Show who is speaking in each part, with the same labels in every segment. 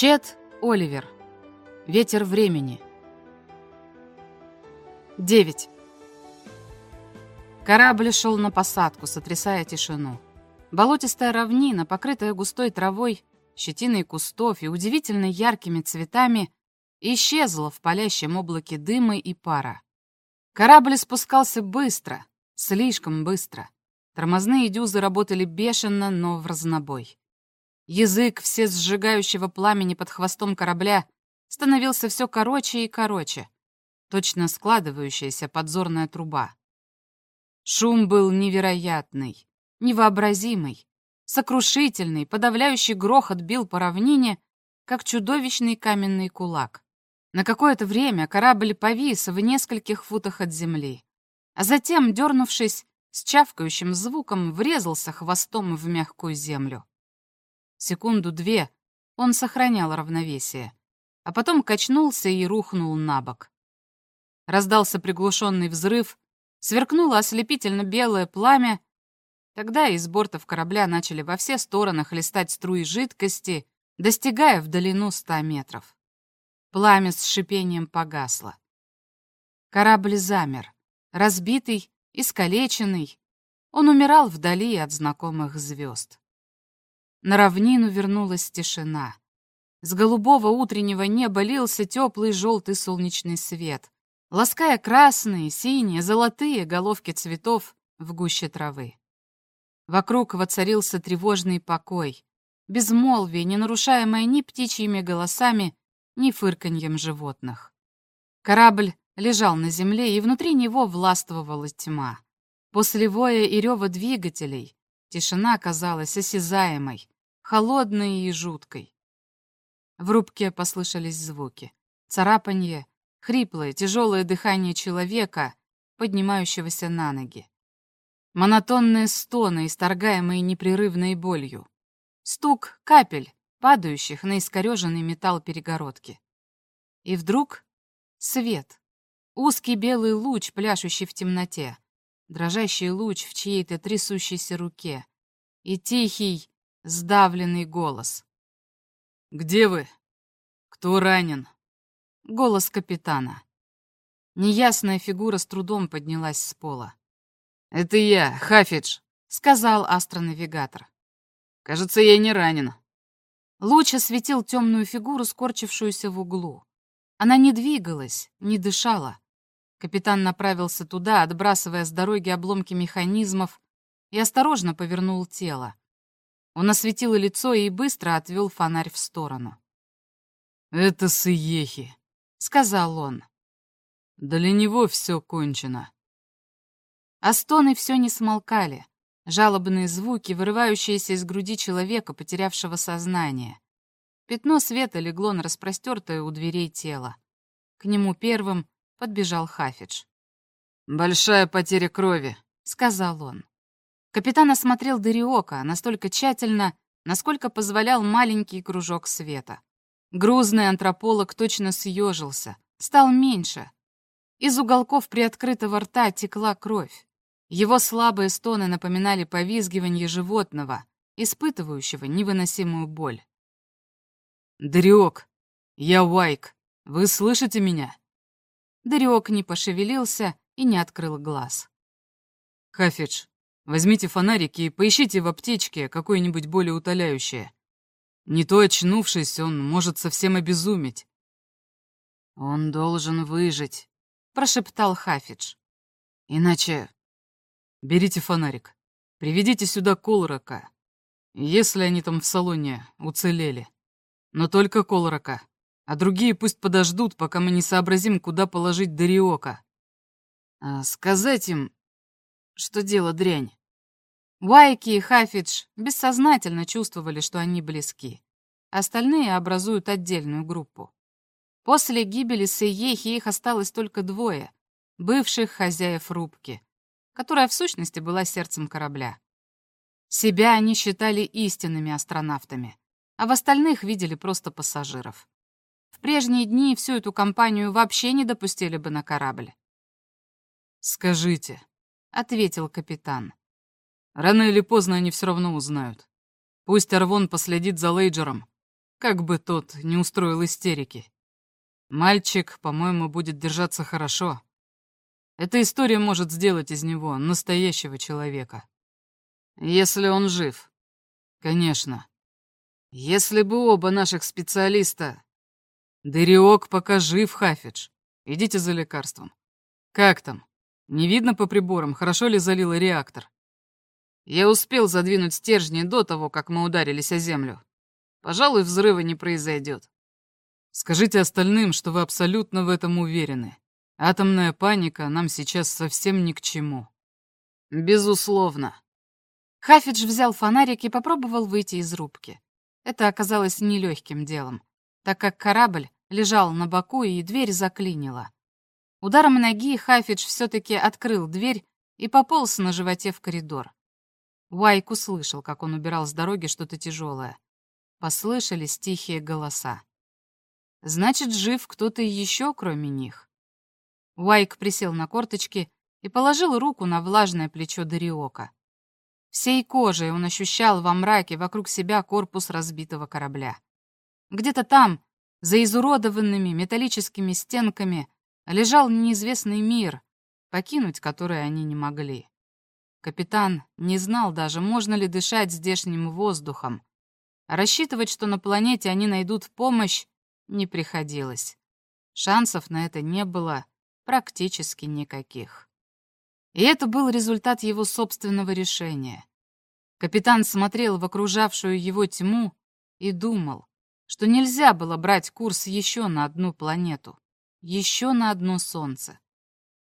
Speaker 1: Чет Оливер. Ветер времени. 9. Корабль шел на посадку, сотрясая тишину. Болотистая равнина, покрытая густой травой, щетиной кустов и удивительно яркими цветами, исчезла в палящем облаке дыма и пара. Корабль спускался быстро, слишком быстро. Тормозные дюзы работали бешено, но в разнобой. Язык все сжигающего пламени под хвостом корабля становился все короче и короче, точно складывающаяся подзорная труба. Шум был невероятный, невообразимый, сокрушительный, подавляющий грохот бил по равнине, как чудовищный каменный кулак. На какое-то время корабль повис в нескольких футах от земли, а затем, дернувшись, с чавкающим звуком врезался хвостом в мягкую землю. Секунду-две он сохранял равновесие, а потом качнулся и рухнул на бок. Раздался приглушенный взрыв, сверкнуло ослепительно белое пламя. Тогда из бортов корабля начали во все стороны хлестать струи жидкости, достигая в длину ста метров. Пламя с шипением погасло. Корабль замер, разбитый, искалеченный. Он умирал вдали от знакомых звезд. На равнину вернулась тишина. С голубого утреннего неба лился теплый желтый солнечный свет лаская красные, синие, золотые головки цветов в гуще травы. Вокруг воцарился тревожный покой, безмолвие, не нарушаемое ни птичьими голосами, ни фырканьем животных. Корабль лежал на земле, и внутри него властвовала тьма. После воя и рева двигателей тишина казалась осязаемой, холодной и жуткой. В рубке послышались звуки. Царапанье, хриплое, тяжелое дыхание человека, поднимающегося на ноги. Монотонные стоны, исторгаемые непрерывной болью. Стук капель, падающих на искореженный металл перегородки. И вдруг свет. Узкий белый луч, пляшущий в темноте. Дрожащий луч в чьей-то трясущейся руке. И тихий, сдавленный голос. «Где вы? Кто ранен?» Голос капитана. Неясная фигура с трудом поднялась с пола. «Это я, Хафидж», — сказал астронавигатор. «Кажется, я не ранен». Луч осветил темную фигуру, скорчившуюся в углу. Она не двигалась, не дышала. Капитан направился туда, отбрасывая с дороги обломки механизмов, и осторожно повернул тело. Он осветил лицо и быстро отвел фонарь в сторону. «Это Сиехи», — сказал он. «Для него все кончено». А стоны все не смолкали. Жалобные звуки, вырывающиеся из груди человека, потерявшего сознание. Пятно света легло на распростертое у дверей тело. К нему первым подбежал Хафидж. «Большая потеря крови», — сказал он. Капитан осмотрел Дариока настолько тщательно, насколько позволял маленький кружок света. Грузный антрополог точно съежился, стал меньше. Из уголков приоткрытого рта текла кровь. Его слабые стоны напоминали повизгивание животного, испытывающего невыносимую боль. «Дрёк, я Уайк, вы слышите меня?» Дрёк не пошевелился и не открыл глаз. «Хафидж, возьмите фонарики и поищите в аптечке какое-нибудь более утоляющее. Не то очнувшись, он может совсем обезуметь. «Он должен выжить», — прошептал Хафидж. «Иначе...» «Берите фонарик. Приведите сюда Колрока. Если они там в салоне уцелели. Но только Колрока. А другие пусть подождут, пока мы не сообразим, куда положить Дариока. А сказать им, что дело дрянь. Уайки и Хафидж бессознательно чувствовали, что они близки. Остальные образуют отдельную группу. После гибели Сейехи их осталось только двое, бывших хозяев рубки, которая в сущности была сердцем корабля. Себя они считали истинными астронавтами, а в остальных видели просто пассажиров. В прежние дни всю эту компанию вообще не допустили бы на корабль. «Скажите», — ответил капитан. Рано или поздно они все равно узнают. Пусть Арвон последит за Лейджером.
Speaker 2: как бы тот не устроил истерики. Мальчик, по-моему, будет держаться хорошо. Эта история может сделать из него настоящего человека. Если он жив. Конечно. Если бы оба наших специалиста... Дыриок пока жив, Хафидж. Идите за лекарством. Как там? Не видно по приборам, хорошо ли залило реактор? Я успел задвинуть стержни до того, как мы ударились о землю. Пожалуй, взрыва не произойдет. Скажите остальным, что вы абсолютно в этом уверены. Атомная паника нам сейчас совсем ни к чему. Безусловно.
Speaker 1: Хафидж взял фонарик и попробовал выйти из рубки. Это оказалось нелегким делом, так как корабль лежал на боку и дверь заклинила. Ударом ноги Хафидж все-таки открыл дверь и пополз на животе в коридор. Уайк услышал, как он убирал с дороги что-то тяжелое. Послышались тихие голоса. Значит, жив кто-то еще, кроме них. Уайк присел на корточки и положил руку на влажное плечо Дариока. Всей кожей он ощущал во мраке вокруг себя корпус разбитого корабля. Где-то там, за изуродованными металлическими стенками, лежал неизвестный мир, покинуть который они не могли. Капитан не знал даже, можно ли дышать здешним воздухом. А рассчитывать, что на планете они найдут помощь, не приходилось. Шансов на это не было практически никаких. И это был результат его собственного решения. Капитан смотрел в окружавшую его тьму и думал, что нельзя было брать курс еще на одну планету, еще на одно солнце.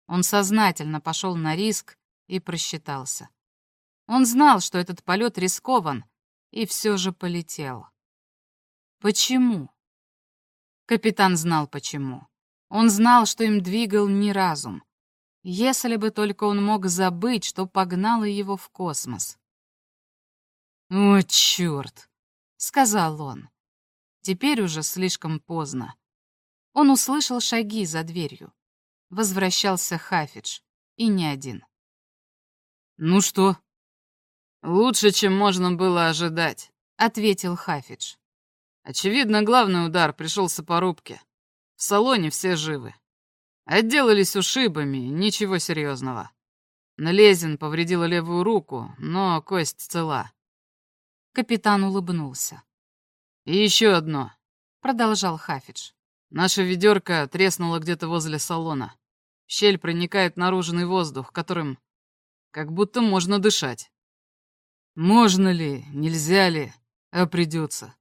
Speaker 1: Он сознательно пошел на риск и просчитался. Он знал, что этот полет рискован, и все же полетел. Почему? Капитан знал почему. Он знал, что им двигал не разум. Если бы только он мог забыть, что погнало его в космос. «О, черт!» — сказал он. Теперь уже слишком поздно. Он услышал шаги за дверью. Возвращался Хафидж, и не один. «Ну что?» «Лучше, чем можно было ожидать», — ответил Хафидж. Очевидно, главный удар пришелся по рубке. В салоне все живы. Отделались ушибами, ничего серьезного. Налезин повредила левую руку, но кость цела. Капитан улыбнулся.
Speaker 2: «И еще одно», —
Speaker 1: продолжал Хафидж.
Speaker 2: «Наша ведерко треснула где-то возле салона. В щель проникает наружный воздух, которым как будто можно дышать. Можно ли, нельзя ли, а придется.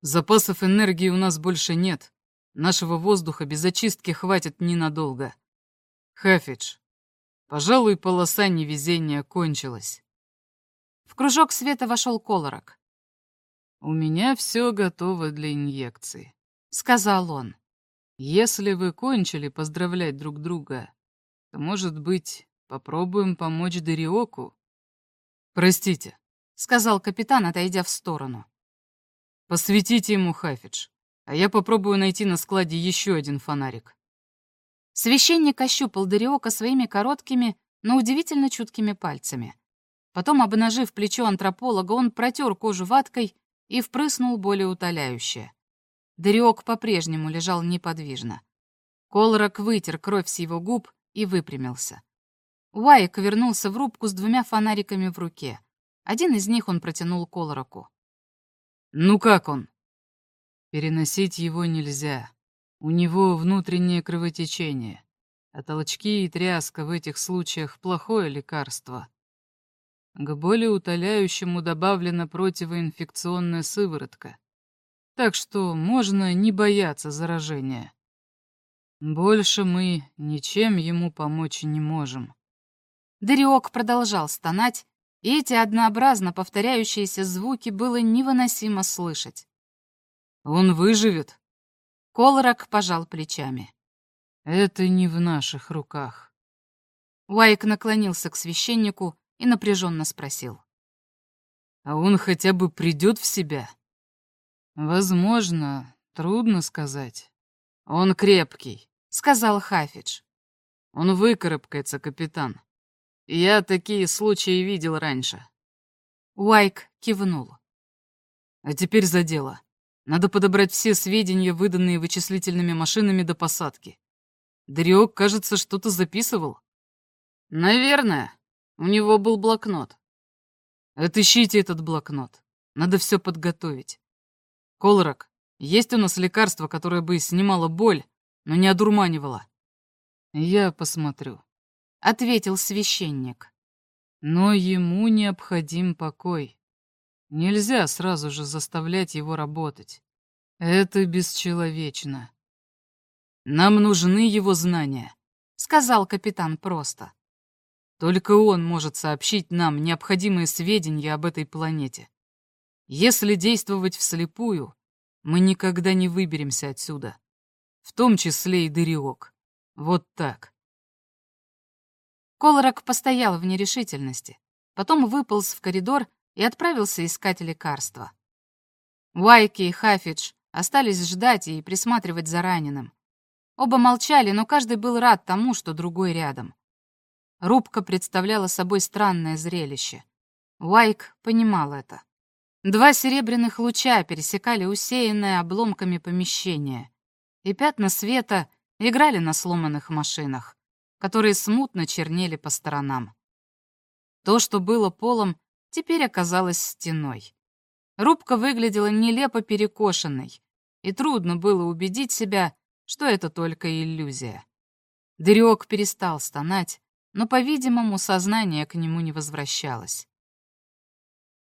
Speaker 2: Запасов энергии у нас больше нет. Нашего воздуха без очистки хватит ненадолго. Хафидж, пожалуй, полоса невезения кончилась.
Speaker 1: В кружок света вошел Колорок.
Speaker 2: «У меня все готово для инъекции», — сказал он. «Если вы кончили поздравлять друг друга, то, может быть, попробуем помочь Дариоку?» «Простите», — сказал капитан, отойдя в сторону. Посветите ему, Хафидж, а я попробую найти на складе еще один фонарик.
Speaker 1: Священник ощупал Дариока своими короткими, но удивительно чуткими пальцами. Потом, обнажив плечо антрополога, он протер кожу ваткой и впрыснул более утоляющее. Дариок по-прежнему лежал неподвижно. Колорок вытер кровь с его губ и выпрямился. Уайк вернулся в рубку с двумя фонариками в руке. Один из них он протянул Колороку.
Speaker 2: «Ну как он?» «Переносить его нельзя. У него внутреннее кровотечение, а толчки и тряска в этих случаях — плохое лекарство. К более утоляющему добавлена противоинфекционная сыворотка, так что можно не бояться заражения. Больше мы ничем ему помочь не можем».
Speaker 1: Дариок продолжал стонать, и эти однообразно повторяющиеся звуки было невыносимо слышать.
Speaker 2: «Он выживет?»
Speaker 1: Колорак пожал плечами.
Speaker 2: «Это не в наших руках».
Speaker 1: Уайк наклонился к священнику и напряженно спросил.
Speaker 2: «А он хотя бы придет в себя?» «Возможно, трудно сказать. Он крепкий», — сказал Хафидж. «Он выкарабкается, капитан. Я такие случаи видел раньше.
Speaker 1: Уайк кивнул.
Speaker 2: А теперь за дело. Надо подобрать все сведения, выданные вычислительными машинами до посадки. Дариок, кажется, что-то записывал.
Speaker 1: Наверное. У него был блокнот.
Speaker 2: Отыщите этот блокнот. Надо все подготовить. Колорак, есть у нас лекарство, которое бы снимало боль, но не одурманивало? Я посмотрю. Ответил священник. Но ему необходим покой. Нельзя сразу же заставлять его работать. Это бесчеловечно. Нам нужны его знания, сказал капитан просто. Только он может сообщить нам необходимые сведения об этой планете. Если действовать вслепую, мы никогда не выберемся отсюда. В том числе и Дыриок. Вот так.
Speaker 1: Колорак постоял в нерешительности, потом выполз в коридор и отправился искать лекарства. Уайки и Хафидж остались ждать и присматривать за раненым. Оба молчали, но каждый был рад тому, что другой рядом. Рубка представляла собой странное зрелище. Уайк понимал это. Два серебряных луча пересекали усеянное обломками помещение, и пятна света играли на сломанных машинах, которые смутно чернели по сторонам. То, что было полом, теперь оказалось стеной. Рубка выглядела нелепо перекошенной, и трудно было убедить себя, что это только иллюзия. Дырек перестал стонать, но, по-видимому, сознание к нему не возвращалось.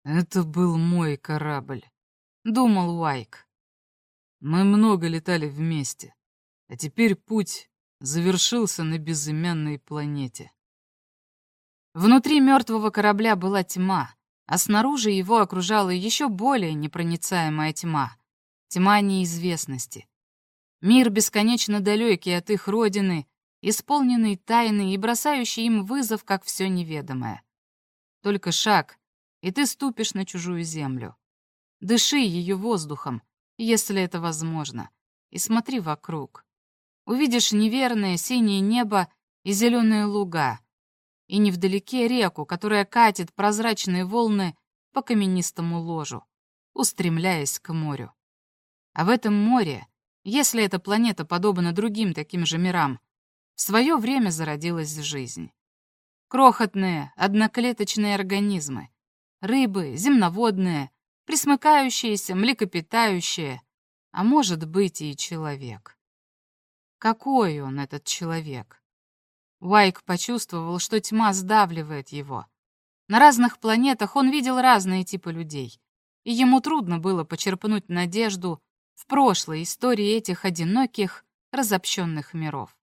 Speaker 2: «Это был мой корабль», — думал Уайк. «Мы много летали вместе, а теперь путь завершился на безымянной планете».
Speaker 1: Внутри мертвого корабля была тьма, а снаружи его окружала еще более непроницаемая тьма — тьма неизвестности. Мир бесконечно далекий от их родины исполненный тайны и бросающий им вызов, как все неведомое. Только шаг, и ты ступишь на чужую землю. Дыши ее воздухом, если это возможно, и смотри вокруг. Увидишь неверное синее небо и зеленые луга, и невдалеке реку, которая катит прозрачные волны по каменистому ложу, устремляясь к морю. А в этом море, если эта планета подобна другим таким же мирам, в свое время зародилась жизнь. Крохотные, одноклеточные организмы. Рыбы, земноводные, присмыкающиеся, млекопитающие, а может быть и человек. Какой он, этот человек? Уайк почувствовал, что тьма сдавливает его. На разных планетах он видел разные типы людей, и ему трудно было почерпнуть надежду в прошлой истории этих одиноких, разобщенных миров.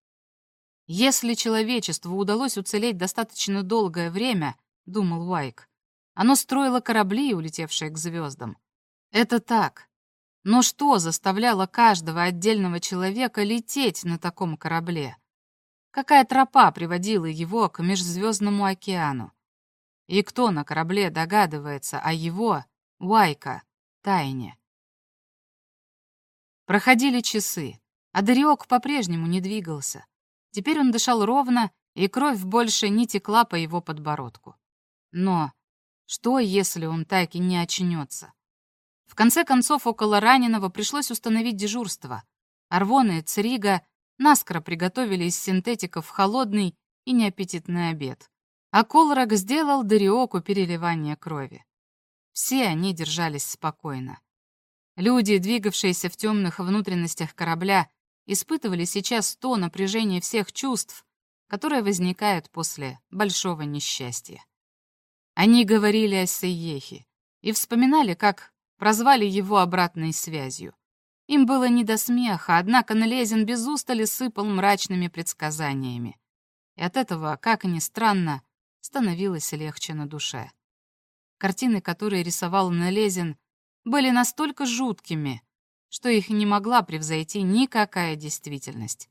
Speaker 1: Если человечеству удалось уцелеть достаточно долгое время, думал Уайк, оно строило корабли, улетевшие к звездам. Это так. Но что заставляло каждого отдельного человека лететь на таком корабле? Какая тропа приводила его к межзвездному океану? И кто на корабле догадывается о его, Уайка, тайне? Проходили часы, а Дариок по-прежнему не двигался. Теперь он дышал ровно, и кровь больше не текла по его подбородку. Но что, если он так и не очнется? В конце концов, около раненого пришлось установить дежурство. Арвон и Црига наскоро приготовили из синтетиков холодный и неаппетитный обед. А Колрак сделал Дариоку переливание крови. Все они держались спокойно. Люди, двигавшиеся в темных внутренностях корабля, испытывали сейчас то напряжение всех чувств, которое возникает после большого несчастья. Они говорили о Сейехе и вспоминали, как прозвали его обратной связью. Им было не до смеха, однако Налезин без устали сыпал мрачными предсказаниями. И от этого, как ни странно, становилось легче на душе. Картины, которые рисовал Налезин, были настолько жуткими, что их не могла превзойти никакая действительность.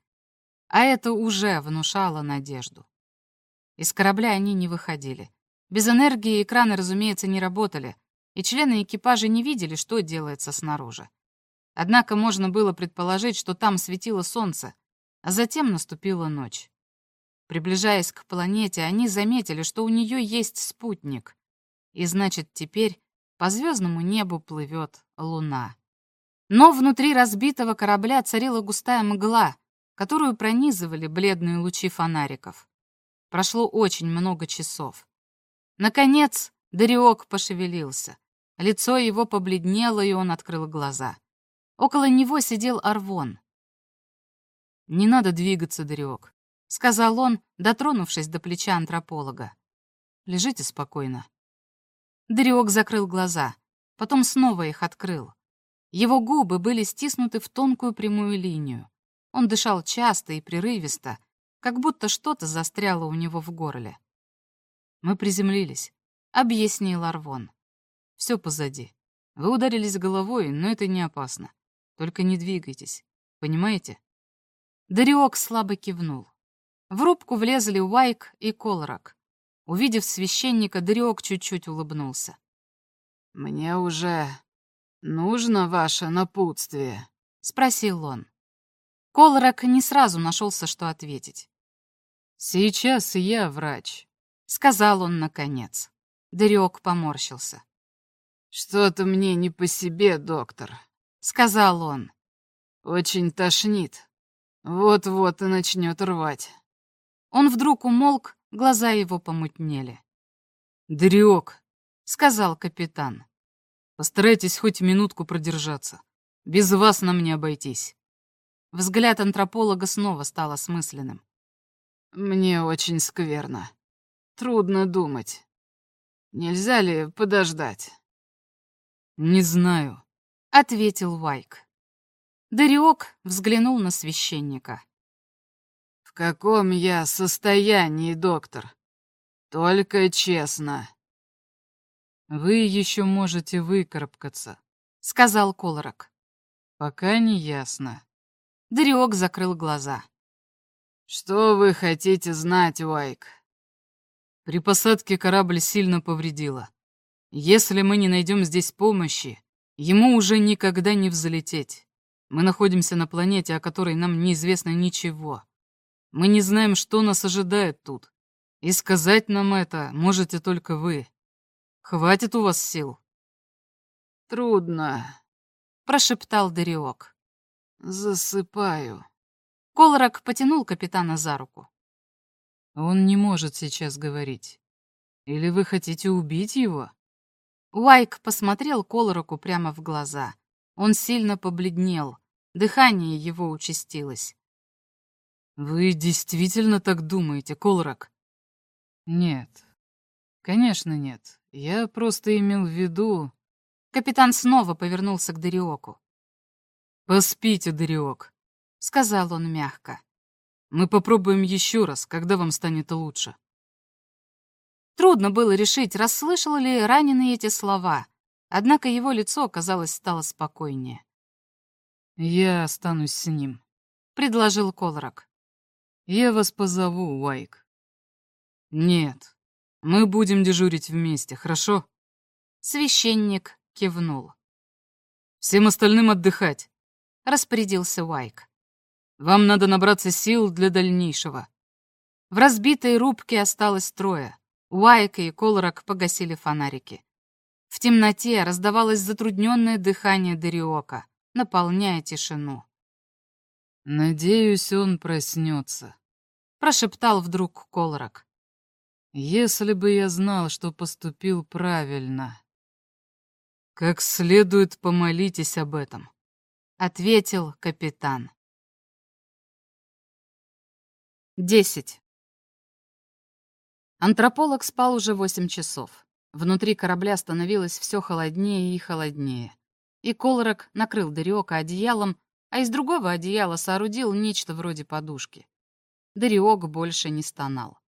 Speaker 1: А это уже внушало надежду. Из корабля они не выходили. Без энергии экраны, разумеется, не работали, и члены экипажа не видели, что делается снаружи. Однако можно было предположить, что там светило солнце, а затем наступила ночь. Приближаясь к планете, они заметили, что у нее есть спутник, и значит, теперь по звездному небу плывет луна. Но внутри разбитого корабля царила густая мгла, которую пронизывали бледные лучи фонариков. Прошло очень много часов. Наконец, Дариок пошевелился. Лицо его побледнело, и он открыл глаза. Около него сидел Арвон.
Speaker 2: «Не надо двигаться, Дариок», —
Speaker 1: сказал он, дотронувшись до плеча антрополога.
Speaker 2: «Лежите спокойно».
Speaker 1: Дариок закрыл глаза, потом снова их открыл. Его губы были стиснуты в тонкую прямую линию. Он дышал часто и прерывисто, как будто что-то застряло у него в горле.
Speaker 2: «Мы приземлились», — объяснил Арвон. «Все позади. Вы ударились головой, но это не опасно. Только не двигайтесь. Понимаете?»
Speaker 1: Дариок слабо кивнул. В рубку влезли Уайк и Колорак. Увидев священника, Дариок чуть-чуть улыбнулся.
Speaker 3: «Мне уже нужно ваше напутствие?»
Speaker 1: — спросил он. Колорак не сразу нашелся, что ответить.
Speaker 2: «Сейчас я врач», —
Speaker 1: сказал он наконец. Дариок поморщился.
Speaker 3: «Что-то мне не по себе, доктор», —
Speaker 1: сказал он.
Speaker 3: «Очень тошнит. Вот-вот и начнет рвать».
Speaker 1: Он вдруг умолк, глаза его помутнели.
Speaker 2: «Дариок», —
Speaker 1: сказал капитан.
Speaker 2: «Постарайтесь хоть минутку продержаться. Без вас нам не обойтись».
Speaker 1: Взгляд антрополога снова стал осмысленным.
Speaker 3: «Мне очень скверно. Трудно думать. Нельзя ли подождать?»
Speaker 2: «Не знаю», —
Speaker 1: ответил Вайк. Дариок взглянул на священника.
Speaker 3: «В каком я состоянии, доктор? Только честно».
Speaker 2: «Вы еще можете выкарабкаться», —
Speaker 1: сказал Колорок.
Speaker 2: «Пока не ясно».
Speaker 1: Дариок закрыл глаза.
Speaker 3: «Что вы хотите знать, Уайк?»
Speaker 2: При посадке корабль сильно повредило. Если мы не найдем здесь помощи, ему уже никогда не взлететь. Мы находимся на планете, о которой нам неизвестно ничего. Мы не знаем, что нас ожидает тут. И сказать нам это можете только вы. Хватит у вас сил?»
Speaker 3: «Трудно», —
Speaker 1: прошептал Дариок.
Speaker 3: «Засыпаю».
Speaker 1: Колорак потянул капитана за руку.
Speaker 2: «Он не может сейчас говорить. Или вы хотите убить его?»
Speaker 1: Уайк посмотрел Колораку прямо в глаза. Он сильно побледнел. Дыхание его участилось.
Speaker 2: «Вы действительно так думаете, Колрак?» «Нет. Конечно, нет. Я просто имел в виду...»
Speaker 1: Капитан снова повернулся к Дариоку.
Speaker 2: «Поспите, Дариок», —
Speaker 1: сказал он мягко.
Speaker 2: «Мы попробуем еще раз, когда вам станет лучше».
Speaker 1: Трудно было решить, расслышал ли раненый эти слова, однако его лицо, казалось, стало спокойнее.
Speaker 2: «Я останусь с ним», —
Speaker 1: предложил Колрак.
Speaker 2: «Я вас позову, Уайк». «Нет, мы будем дежурить вместе, хорошо?»
Speaker 1: Священник кивнул.
Speaker 2: «Всем остальным отдыхать», —
Speaker 1: распорядился Уайк.
Speaker 2: «Вам надо набраться сил для дальнейшего».
Speaker 1: В разбитой рубке осталось трое. Уайк и Колрак погасили фонарики. В темноте раздавалось затрудненное дыхание Дариока наполняя тишину.
Speaker 2: «Надеюсь, он проснется», —
Speaker 1: прошептал вдруг Колорак.
Speaker 2: «Если бы я знал, что поступил правильно». «Как следует помолитесь об этом», —
Speaker 1: ответил капитан. Десять. Антрополог спал уже восемь часов. Внутри корабля становилось все холоднее и холоднее и Колорок накрыл Дариока одеялом, а из другого одеяла соорудил нечто вроде подушки. Дариок больше не стонал.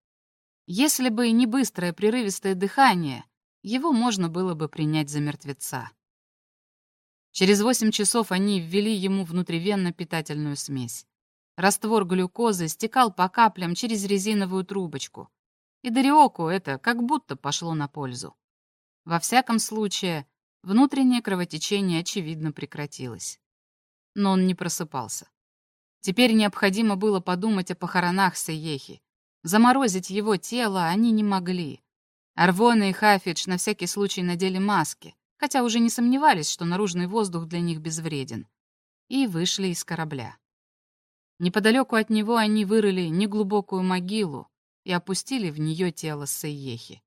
Speaker 1: Если бы не быстрое прерывистое дыхание, его можно было бы принять за мертвеца. Через восемь часов они ввели ему внутривенно-питательную смесь. Раствор глюкозы стекал по каплям через резиновую трубочку, и Дариоку это как будто пошло на пользу. Во всяком случае, Внутреннее кровотечение, очевидно, прекратилось. Но он не просыпался. Теперь необходимо было подумать о похоронах Сейехи. Заморозить его тело они не могли. Арвона и Хафидж на всякий случай надели маски, хотя уже не сомневались, что наружный воздух для них безвреден. и вышли из корабля. Неподалеку от него они вырыли неглубокую могилу и опустили в нее тело Сейехи.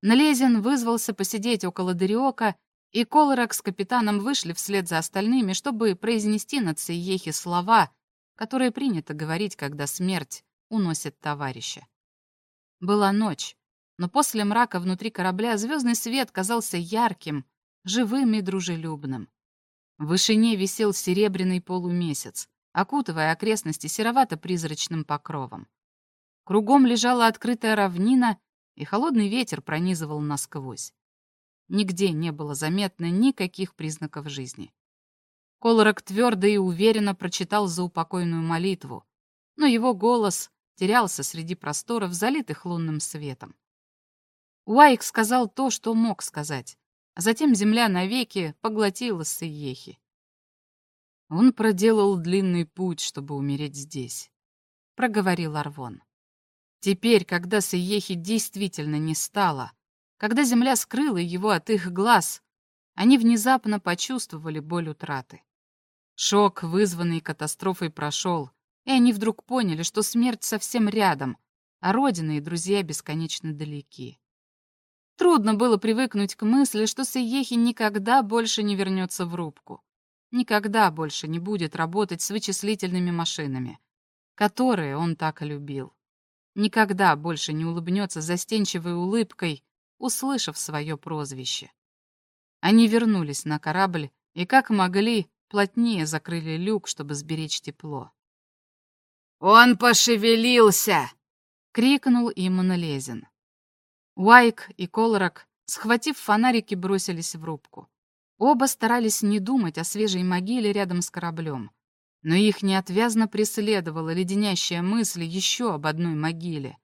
Speaker 1: Налезин вызвался посидеть около Дариока, и Колорак с капитаном вышли вслед за остальными, чтобы произнести над Сейехи слова, которые принято говорить, когда смерть уносит товарища. Была ночь, но после мрака внутри корабля звездный свет казался ярким, живым и дружелюбным. В вышине висел серебряный полумесяц, окутывая окрестности серовато-призрачным покровом. Кругом лежала открытая равнина, и холодный ветер пронизывал насквозь. Нигде не было заметно никаких признаков жизни. Колорок твердо и уверенно прочитал заупокойную молитву, но его голос терялся среди просторов, залитых лунным светом. Уайк сказал то, что мог сказать, а затем земля навеки поглотила Сыехи. Он проделал длинный путь, чтобы умереть здесь, — проговорил Арвон. Теперь, когда Сыехи действительно не стало, когда земля скрыла его от их глаз, они внезапно почувствовали боль утраты. Шок, вызванный катастрофой, прошел, и они вдруг поняли, что смерть совсем рядом, а родина и друзья бесконечно далеки. Трудно было привыкнуть к мысли, что Сейехи никогда больше не вернется в рубку. Никогда больше не будет работать с вычислительными машинами, которые он так любил никогда больше не улыбнется застенчивой улыбкой, услышав свое прозвище. Они вернулись на корабль и, как могли, плотнее закрыли люк, чтобы сберечь тепло.
Speaker 3: «Он пошевелился!» — крикнул им Налезин.
Speaker 1: Уайк и Колорак, схватив фонарики, бросились в рубку. Оба старались не думать о свежей могиле рядом с кораблем но их неотвязно преследовала леденящая мысль еще об одной могиле.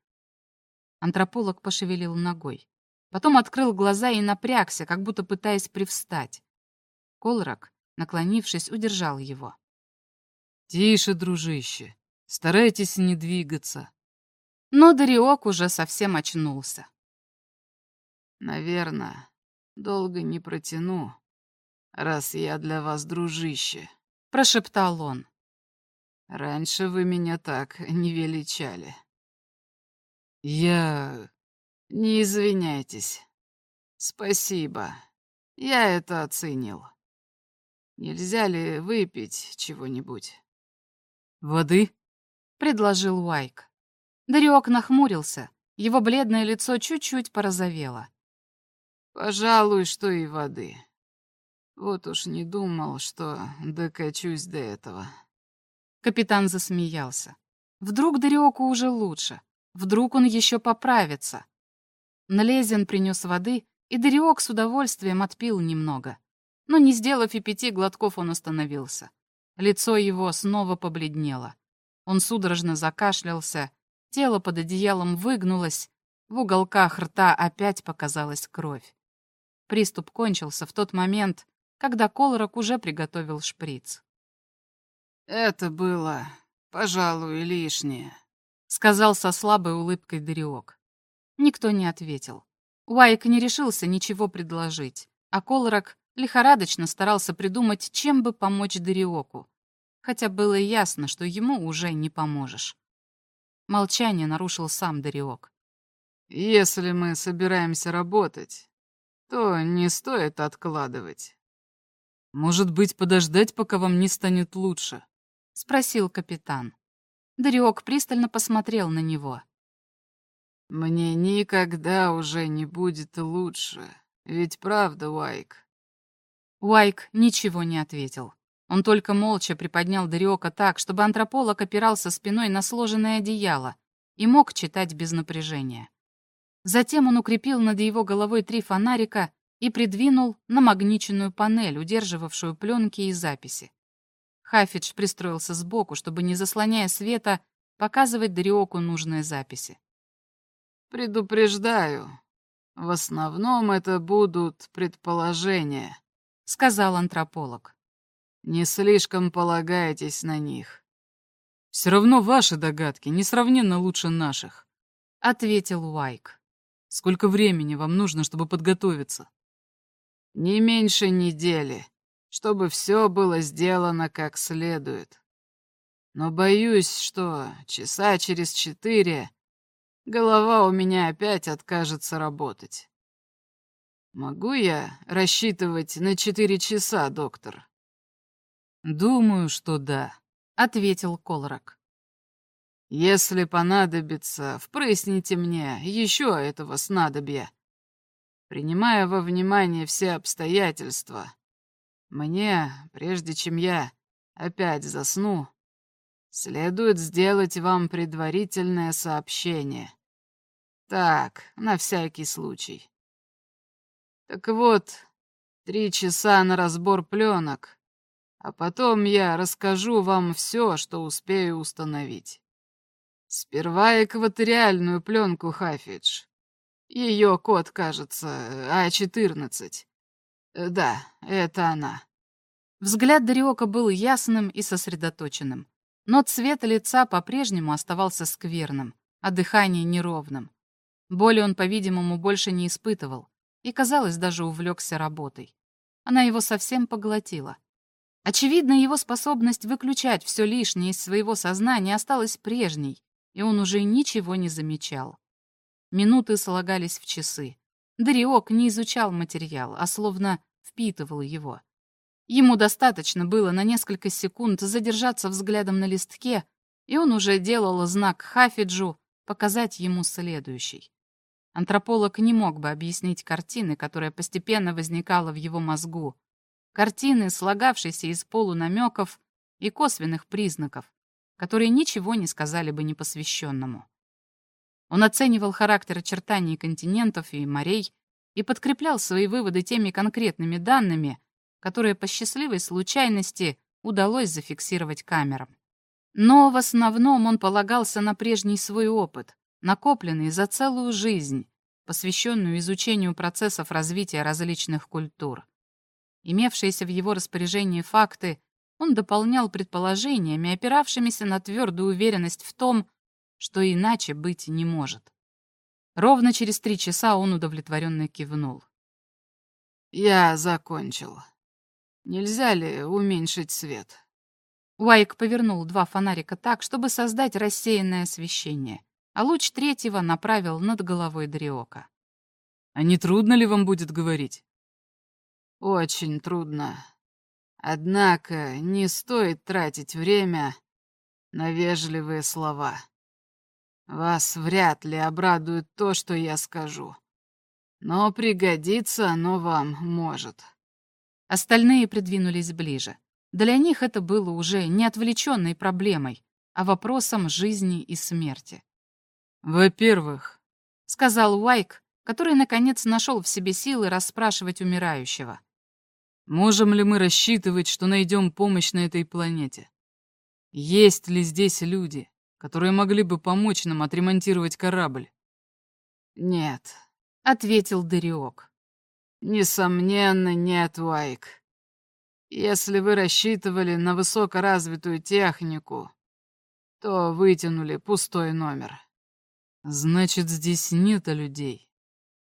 Speaker 1: Антрополог пошевелил ногой. Потом открыл глаза и напрягся, как будто пытаясь привстать. Колрак, наклонившись, удержал его.
Speaker 2: «Тише, дружище. Старайтесь не двигаться».
Speaker 1: Но Дариок уже совсем очнулся.
Speaker 3: «Наверное, долго не протяну, раз я для вас дружище»,
Speaker 1: прошептал он.
Speaker 3: «Раньше вы меня так не величали».
Speaker 2: «Я...»
Speaker 3: «Не извиняйтесь. Спасибо. Я это оценил. Нельзя ли выпить чего-нибудь?»
Speaker 2: «Воды?»
Speaker 1: — предложил Уайк. Дариок нахмурился. Его бледное лицо чуть-чуть порозовело.
Speaker 3: «Пожалуй, что и воды. Вот уж не думал, что докачусь до этого.
Speaker 1: Капитан засмеялся. Вдруг Дариоку уже лучше. Вдруг он еще поправится. Налезен принес воды, и Дариок с удовольствием отпил немного. Но не сделав и пяти глотков, он остановился. Лицо его снова побледнело. Он судорожно закашлялся, тело под одеялом выгнулось, в уголках рта опять показалась кровь. Приступ кончился в тот момент, когда Колорок уже приготовил шприц.
Speaker 3: «Это было, пожалуй, лишнее», —
Speaker 1: сказал со слабой улыбкой Дариок. Никто не ответил. Уайк не решился ничего предложить, а Колорок лихорадочно старался придумать, чем бы помочь Дариоку, хотя было ясно, что ему уже не поможешь. Молчание нарушил сам Дариок.
Speaker 3: «Если мы собираемся работать, то не стоит откладывать.
Speaker 2: «Может быть, подождать, пока вам не станет лучше?»
Speaker 1: — спросил капитан. Дариок пристально посмотрел на него.
Speaker 3: «Мне никогда уже не будет лучше. Ведь правда, Уайк?»
Speaker 1: Уайк ничего не ответил. Он только молча приподнял Дариока так, чтобы антрополог опирался спиной на сложенное одеяло и мог читать без напряжения. Затем он укрепил над его головой три фонарика и придвинул намагниченную панель, удерживавшую пленки и записи. Хафидж пристроился сбоку, чтобы, не заслоняя света, показывать Дариоку нужные записи.
Speaker 3: «Предупреждаю, в основном это будут предположения», — сказал антрополог. «Не слишком полагайтесь на них».
Speaker 2: «Все равно ваши догадки несравненно лучше наших», —
Speaker 1: ответил Уайк.
Speaker 2: «Сколько времени вам нужно, чтобы подготовиться?»
Speaker 3: Не меньше недели, чтобы все было сделано как следует. Но боюсь, что часа через четыре голова у меня опять откажется работать. Могу я рассчитывать на четыре часа, доктор?
Speaker 2: Думаю, что да, ответил Колрак.
Speaker 3: Если понадобится, впрысните мне еще этого снадобья. Принимая во внимание все обстоятельства, мне, прежде чем я опять засну, следует сделать вам предварительное сообщение. Так, на всякий случай. Так вот, три часа на разбор пленок, а потом я расскажу вам все, что успею установить. Сперва экваториальную пленку Хафидж. Ее код, кажется, А14. Да, это она.
Speaker 1: Взгляд Дариока был ясным и сосредоточенным, но цвет лица по-прежнему оставался скверным, а дыхание неровным. Боли он, по-видимому, больше не испытывал и, казалось, даже увлекся работой. Она его совсем поглотила. Очевидно, его способность выключать все лишнее из своего сознания осталась прежней, и он уже ничего не замечал. Минуты слагались в часы. Дариок не изучал материал, а словно впитывал его. Ему достаточно было на несколько секунд задержаться взглядом на листке, и он уже делал знак Хафиджу показать ему следующий. Антрополог не мог бы объяснить картины, которая постепенно возникала в его мозгу. Картины, слагавшиеся из полунамеков и косвенных признаков, которые ничего не сказали бы непосвященному. Он оценивал характер очертаний континентов и морей и подкреплял свои выводы теми конкретными данными, которые по счастливой случайности удалось зафиксировать камерам. Но в основном он полагался на прежний свой опыт, накопленный за целую жизнь, посвященную изучению процессов развития различных культур. Имевшиеся в его распоряжении факты он дополнял предположениями, опиравшимися на твердую уверенность в том, что иначе быть не может. Ровно через три часа он удовлетворенно кивнул.
Speaker 3: «Я закончил. Нельзя ли уменьшить свет?»
Speaker 1: Уайк повернул два фонарика так, чтобы создать рассеянное освещение а луч третьего направил над головой Дриока.
Speaker 2: «А не трудно ли вам будет говорить?»
Speaker 3: «Очень трудно. Однако не стоит тратить время на вежливые слова. Вас вряд ли обрадует то, что я скажу. Но пригодится оно вам может».
Speaker 1: Остальные придвинулись ближе. Для них это было уже не отвлеченной проблемой, а вопросом жизни и смерти.
Speaker 2: «Во-первых», —
Speaker 1: сказал Уайк, который, наконец, нашел в себе силы расспрашивать умирающего.
Speaker 2: «Можем ли мы рассчитывать, что найдем помощь на этой планете? Есть ли здесь люди, которые могли бы помочь нам отремонтировать корабль?»
Speaker 3: «Нет», —
Speaker 1: ответил Дариок.
Speaker 3: «Несомненно, нет, Уайк. Если вы рассчитывали на высокоразвитую технику, то вытянули пустой номер».
Speaker 2: Значит, здесь нет людей.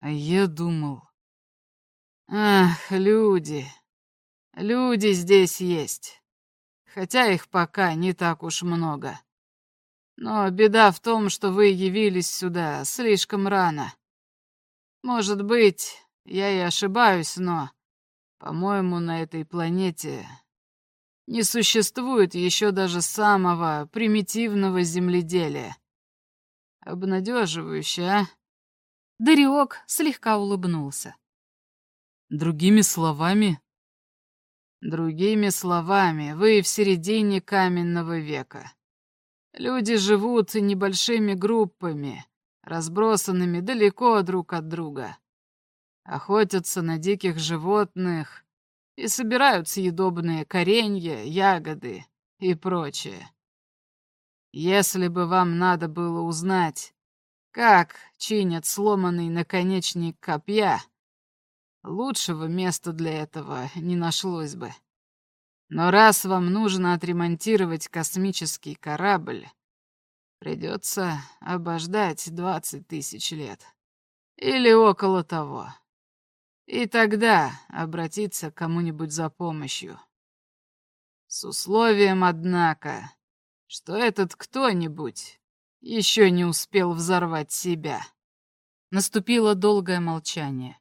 Speaker 2: А я думал...
Speaker 3: Ах, люди. Люди здесь есть. Хотя их пока не так уж много. Но беда в том, что вы явились сюда слишком рано. Может быть, я и ошибаюсь, но, по-моему, на этой планете не существует еще даже самого примитивного земледелия. Обнадеживающе, а?
Speaker 1: Дариок слегка улыбнулся.
Speaker 2: Другими словами?
Speaker 3: Другими словами, вы в середине каменного века. Люди живут небольшими группами, разбросанными далеко друг от друга. Охотятся на диких животных и собирают съедобные коренья, ягоды и прочее. Если бы вам надо было узнать, как чинят сломанный наконечник копья, лучшего места для этого не нашлось бы. Но раз вам нужно отремонтировать космический корабль, придется обождать двадцать тысяч лет. Или около того. И тогда обратиться к кому-нибудь за помощью. С условием, однако, что этот кто-нибудь еще не успел взорвать себя.
Speaker 1: Наступило долгое молчание.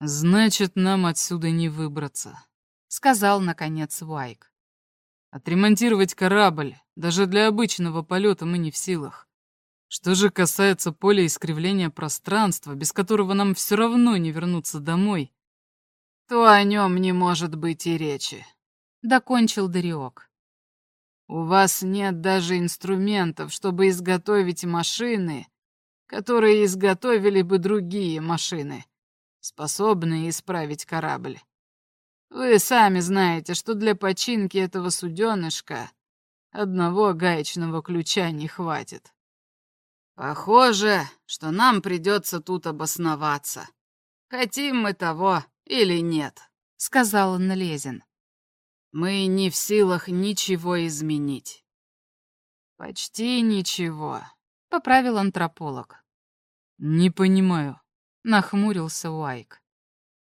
Speaker 2: «Значит, нам отсюда не выбраться», —
Speaker 1: сказал, наконец, Вайк.
Speaker 2: «Отремонтировать корабль даже для обычного полета мы не в силах. Что же касается поля искривления пространства, без которого нам все равно не вернуться домой,
Speaker 3: то о нем не может быть и речи», —
Speaker 1: докончил Дариок.
Speaker 3: «У вас нет даже инструментов, чтобы изготовить машины, которые изготовили бы другие машины, способные исправить корабль. Вы сами знаете, что для починки этого суденышка одного гаечного ключа не хватит». Похоже, что нам придется тут обосноваться. Хотим мы того или нет,
Speaker 1: сказал Налезин.
Speaker 3: Мы не в силах ничего изменить. Почти ничего,
Speaker 1: поправил антрополог.
Speaker 2: Не понимаю,
Speaker 1: нахмурился Уайк.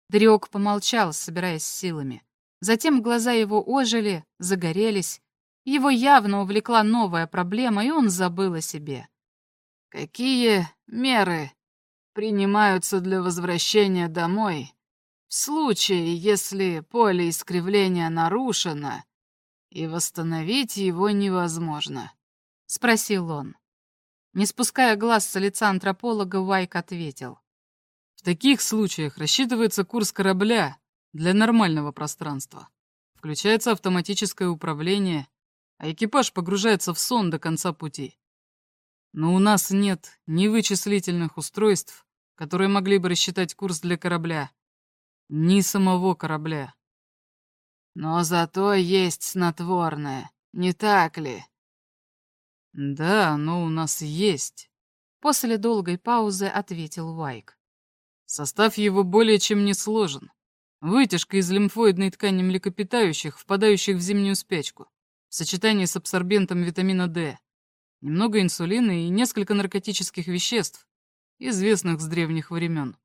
Speaker 1: Дрёк помолчал, собираясь силами. Затем глаза его ожили, загорелись. Его явно увлекла новая проблема, и он забыл о себе.
Speaker 3: Какие меры принимаются для возвращения домой в случае, если поле искривления нарушено и восстановить его невозможно?
Speaker 1: Спросил он. Не спуская глаз с лица антрополога, Уайк ответил.
Speaker 2: В таких случаях рассчитывается курс корабля для нормального пространства. Включается автоматическое управление, а экипаж погружается в сон до конца пути. Но у нас нет ни вычислительных устройств, которые могли бы рассчитать курс для корабля, ни самого корабля.
Speaker 3: Но зато есть снотворное, не так ли?
Speaker 2: Да, оно у нас есть.
Speaker 1: После долгой паузы ответил Вайк.
Speaker 2: Состав его более чем не сложен. Вытяжка из лимфоидной ткани млекопитающих, впадающих в зимнюю спячку, в сочетании с абсорбентом витамина D немного инсулина и несколько наркотических веществ, известных с древних времен.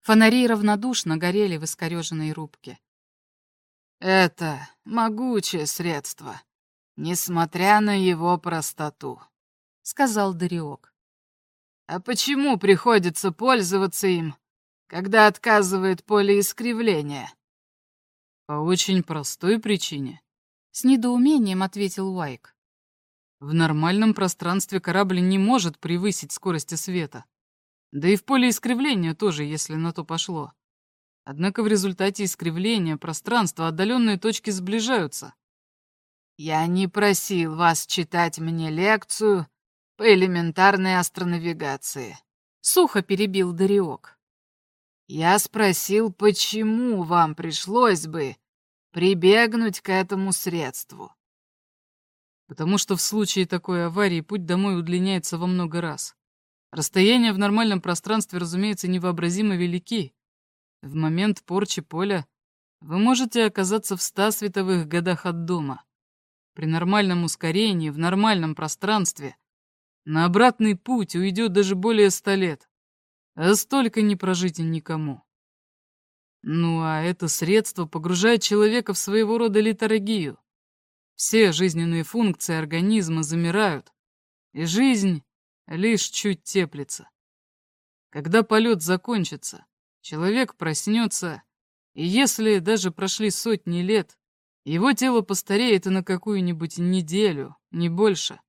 Speaker 1: Фонари равнодушно горели в искореженной рубке.
Speaker 3: «Это могучее средство, несмотря на его простоту», — сказал Дариок. «А почему приходится пользоваться им, когда отказывает поле искривления?»
Speaker 2: «По очень простой причине», —
Speaker 1: с недоумением ответил Уайк.
Speaker 2: В нормальном пространстве корабль не может превысить скорости света. Да и в поле искривления тоже, если на то пошло. Однако в результате искривления пространства отдаленные точки сближаются.
Speaker 3: «Я не просил вас читать мне лекцию элементарной астронавигации», — сухо перебил Дариок. «Я спросил, почему вам пришлось бы прибегнуть к этому средству
Speaker 2: потому что в случае такой аварии путь домой удлиняется во много раз. Расстояния в нормальном пространстве, разумеется, невообразимо велики. В момент порчи поля вы можете оказаться в ста световых годах от дома. При нормальном ускорении, в нормальном пространстве, на обратный путь уйдет даже более ста лет. А столько не прожить никому. Ну а это средство погружает человека в своего рода литургию. Все жизненные функции организма замирают, и жизнь лишь чуть теплится. Когда полет закончится, человек проснется, и если даже прошли сотни лет, его тело постареет и на какую-нибудь неделю, не больше.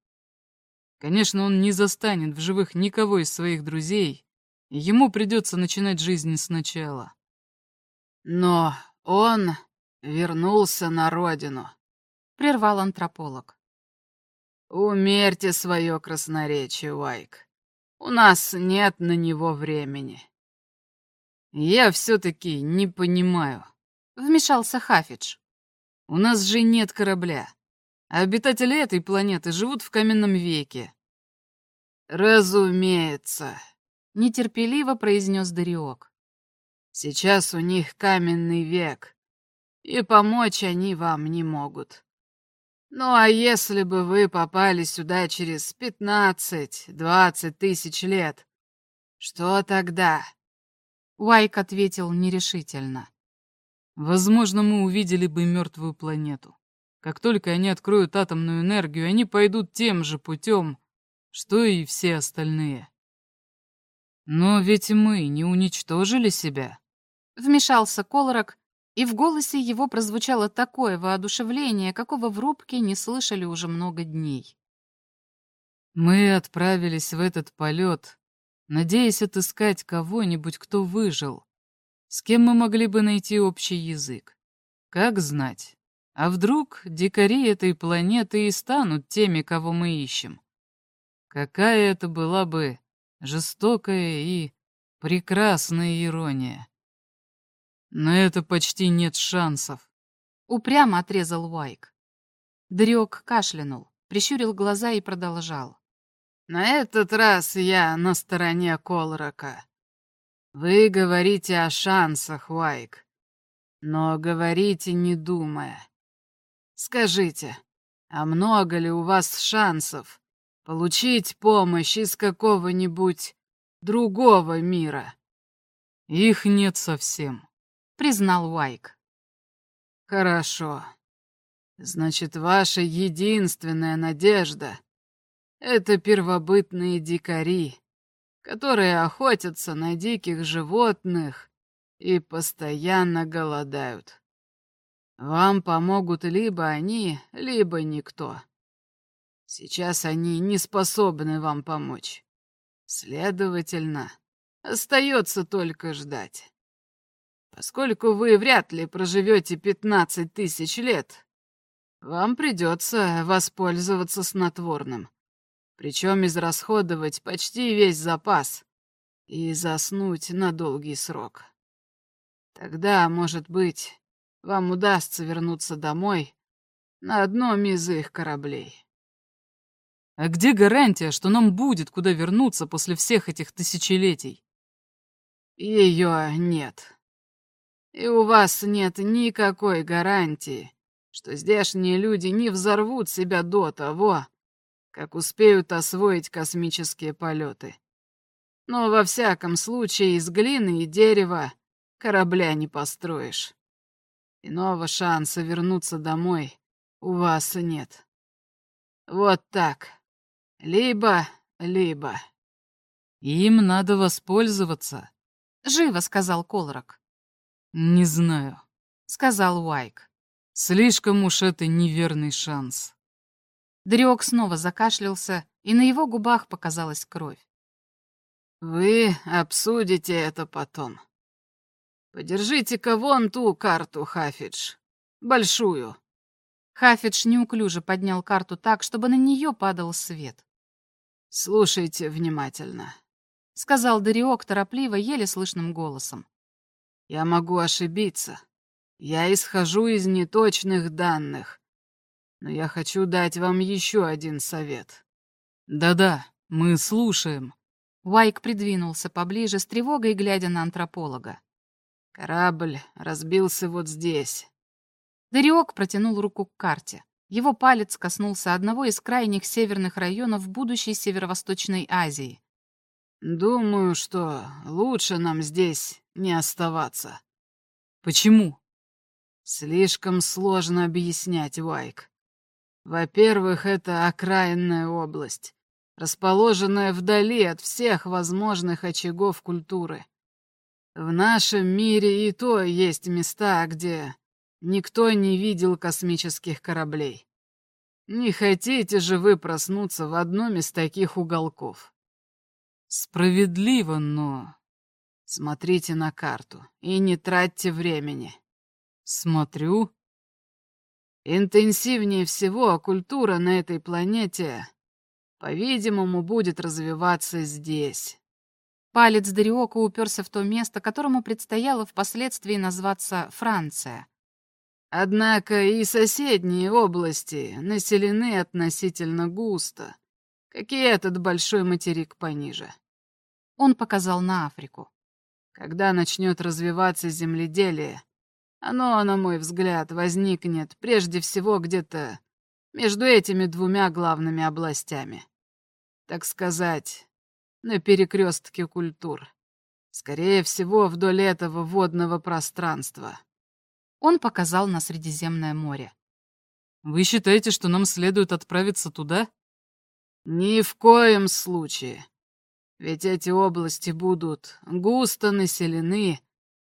Speaker 2: Конечно, он не застанет в живых никого из своих друзей, и ему придется начинать жизнь сначала.
Speaker 3: Но он вернулся на родину, —
Speaker 1: прервал антрополог.
Speaker 3: «Умерьте свое красноречие, Уайк. У нас нет на него времени».
Speaker 2: «Я все-таки не понимаю», —
Speaker 1: вмешался Хафидж.
Speaker 2: «У нас же нет корабля, а обитатели этой планеты живут в каменном веке».
Speaker 3: «Разумеется», —
Speaker 1: нетерпеливо произнес Дариок.
Speaker 3: «Сейчас у них каменный век, и помочь они вам не могут. Ну а если бы вы попали сюда через пятнадцать-двадцать тысяч лет, что тогда?
Speaker 1: Уайк ответил нерешительно.
Speaker 2: Возможно, мы увидели бы мертвую планету. Как только они откроют атомную энергию, они пойдут тем же путем, что и все остальные. Но ведь мы не уничтожили себя.
Speaker 1: Вмешался Колорок, и в голосе его прозвучало такое воодушевление, какого в рубке не слышали уже много дней.
Speaker 2: Мы отправились в этот полет, надеясь отыскать кого-нибудь, кто выжил, с кем мы могли бы найти общий язык. Как знать, а вдруг дикари этой планеты и станут теми, кого мы ищем? Какая это была бы жестокая и прекрасная ирония. На это почти нет шансов.
Speaker 1: Упрямо отрезал Уайк. Дрёк кашлянул, прищурил глаза и продолжал.
Speaker 3: На этот раз я на стороне Колрока. Вы говорите о шансах, Уайк, но говорите не думая. Скажите, а много ли у вас шансов получить помощь из какого-нибудь другого мира?
Speaker 2: Их нет совсем,
Speaker 1: признал Уайк.
Speaker 3: Хорошо. Значит, ваша единственная надежда — это первобытные дикари, которые охотятся на диких животных и постоянно голодают. Вам помогут либо они, либо никто. Сейчас они не способны вам помочь. Следовательно, остается только ждать. Поскольку вы вряд ли проживете пятнадцать тысяч лет, вам придется воспользоваться снотворным причем израсходовать почти весь запас и заснуть на долгий срок. Тогда, может быть, вам удастся вернуться домой на одном из их кораблей.
Speaker 2: А где гарантия, что нам будет куда вернуться после всех этих тысячелетий?
Speaker 3: Ее нет. И у вас нет никакой гарантии, что здешние люди не взорвут себя до того, как успеют освоить космические полеты. Но во всяком случае из глины и дерева корабля не построишь. Иного шанса вернуться домой у вас нет. Вот так. Либо, либо.
Speaker 2: Им надо воспользоваться.
Speaker 1: Живо сказал Колрак.
Speaker 2: Не знаю,
Speaker 1: сказал Уайк.
Speaker 2: Слишком уж это неверный шанс.
Speaker 1: Дрёк снова закашлялся, и на его губах показалась кровь.
Speaker 3: «Вы обсудите это потом. Подержите-ка вон ту карту, Хафидж. Большую».
Speaker 1: Хафидж неуклюже поднял карту так, чтобы на нее падал свет.
Speaker 3: «Слушайте внимательно», —
Speaker 1: сказал Дариок торопливо, еле слышным голосом.
Speaker 3: «Я могу ошибиться. Я исхожу из неточных данных, но я хочу дать вам еще один совет.
Speaker 2: Да-да, мы слушаем.
Speaker 1: Уайк придвинулся поближе с тревогой, глядя на антрополога.
Speaker 3: Корабль разбился вот здесь.
Speaker 1: Дариок протянул руку к карте. Его палец коснулся одного из крайних северных районов будущей Северо-Восточной Азии.
Speaker 3: «Думаю, что лучше нам здесь не оставаться».
Speaker 2: «Почему?»
Speaker 3: «Слишком сложно объяснять, Уайк. Во-первых, это окраинная область, расположенная вдали от всех возможных очагов культуры. В нашем мире и то есть места, где никто не видел космических кораблей. Не хотите же вы проснуться в одном из таких уголков?
Speaker 2: Справедливо, но...
Speaker 3: Смотрите на карту и не тратьте времени.
Speaker 2: Смотрю.
Speaker 3: Интенсивнее всего культура на этой планете, по-видимому, будет развиваться здесь.
Speaker 1: Палец Дариока уперся в то место, которому предстояло впоследствии назваться Франция.
Speaker 3: Однако и соседние области населены относительно густо, как и этот большой материк пониже.
Speaker 1: Он показал на Африку.
Speaker 3: Когда начнет развиваться земледелие, оно, на мой взгляд, возникнет прежде всего где-то между этими двумя главными областями. Так сказать, на перекрестке культур. Скорее всего, вдоль этого водного пространства.
Speaker 1: Он показал на Средиземное море.
Speaker 2: Вы считаете, что нам следует отправиться туда?
Speaker 3: Ни в коем случае. Ведь эти области будут густо населены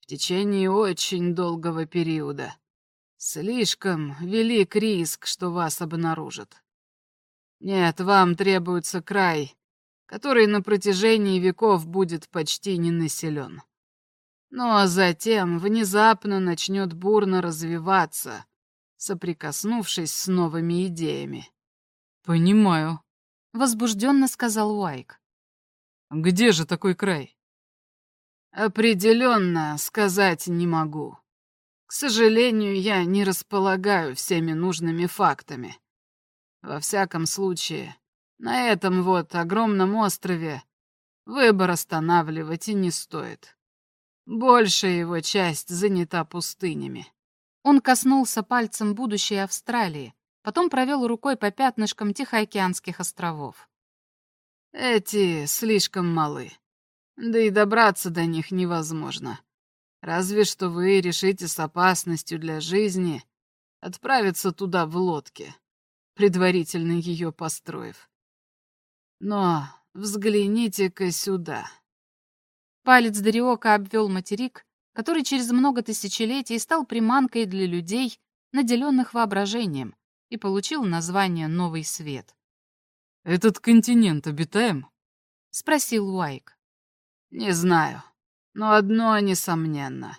Speaker 3: в течение очень долгого периода. Слишком велик риск, что вас обнаружат. Нет, вам требуется край, который на протяжении веков будет почти не населен. Но затем внезапно начнет бурно развиваться, соприкоснувшись с новыми идеями.
Speaker 2: «Понимаю», —
Speaker 1: возбужденно сказал Уайк.
Speaker 2: «Где же такой край?»
Speaker 3: «Определенно сказать не могу. К сожалению, я не располагаю всеми нужными фактами. Во всяком случае, на этом вот огромном острове выбор останавливать и не стоит. Большая его часть занята пустынями.
Speaker 1: Он коснулся пальцем будущей Австралии, потом провел рукой по пятнышкам Тихоокеанских островов.
Speaker 3: Эти слишком малы, да и добраться до них невозможно. Разве что вы решите с опасностью для жизни отправиться туда в лодке, предварительно ее построив. Но взгляните-ка сюда.
Speaker 1: Палец Дариока обвел материк, который через много тысячелетий стал приманкой для людей, наделенных воображением, и получил название «Новый свет».
Speaker 2: «Этот континент обитаем?»
Speaker 1: — спросил Уайк.
Speaker 3: «Не знаю. Но одно несомненно.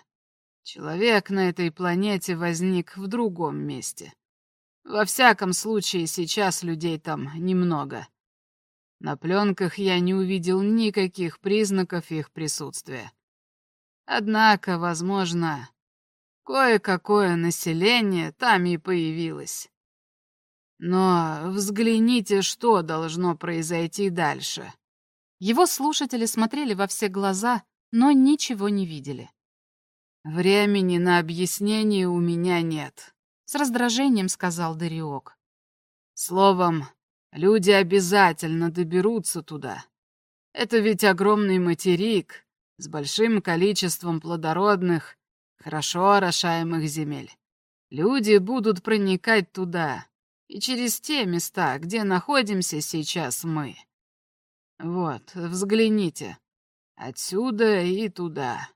Speaker 3: Человек на этой планете возник в другом месте. Во всяком случае, сейчас людей там немного. На пленках я не увидел никаких признаков их присутствия. Однако, возможно, кое-какое население там и появилось. Но взгляните, что должно произойти дальше.
Speaker 1: Его слушатели смотрели во все глаза, но ничего не видели.
Speaker 3: «Времени на объяснение у меня нет», —
Speaker 1: с раздражением сказал Дариок.
Speaker 3: «Словом, люди обязательно доберутся туда. Это ведь огромный материк с большим количеством плодородных, хорошо орошаемых земель. Люди будут проникать туда и через те места, где находимся сейчас мы. Вот, взгляните. Отсюда и туда.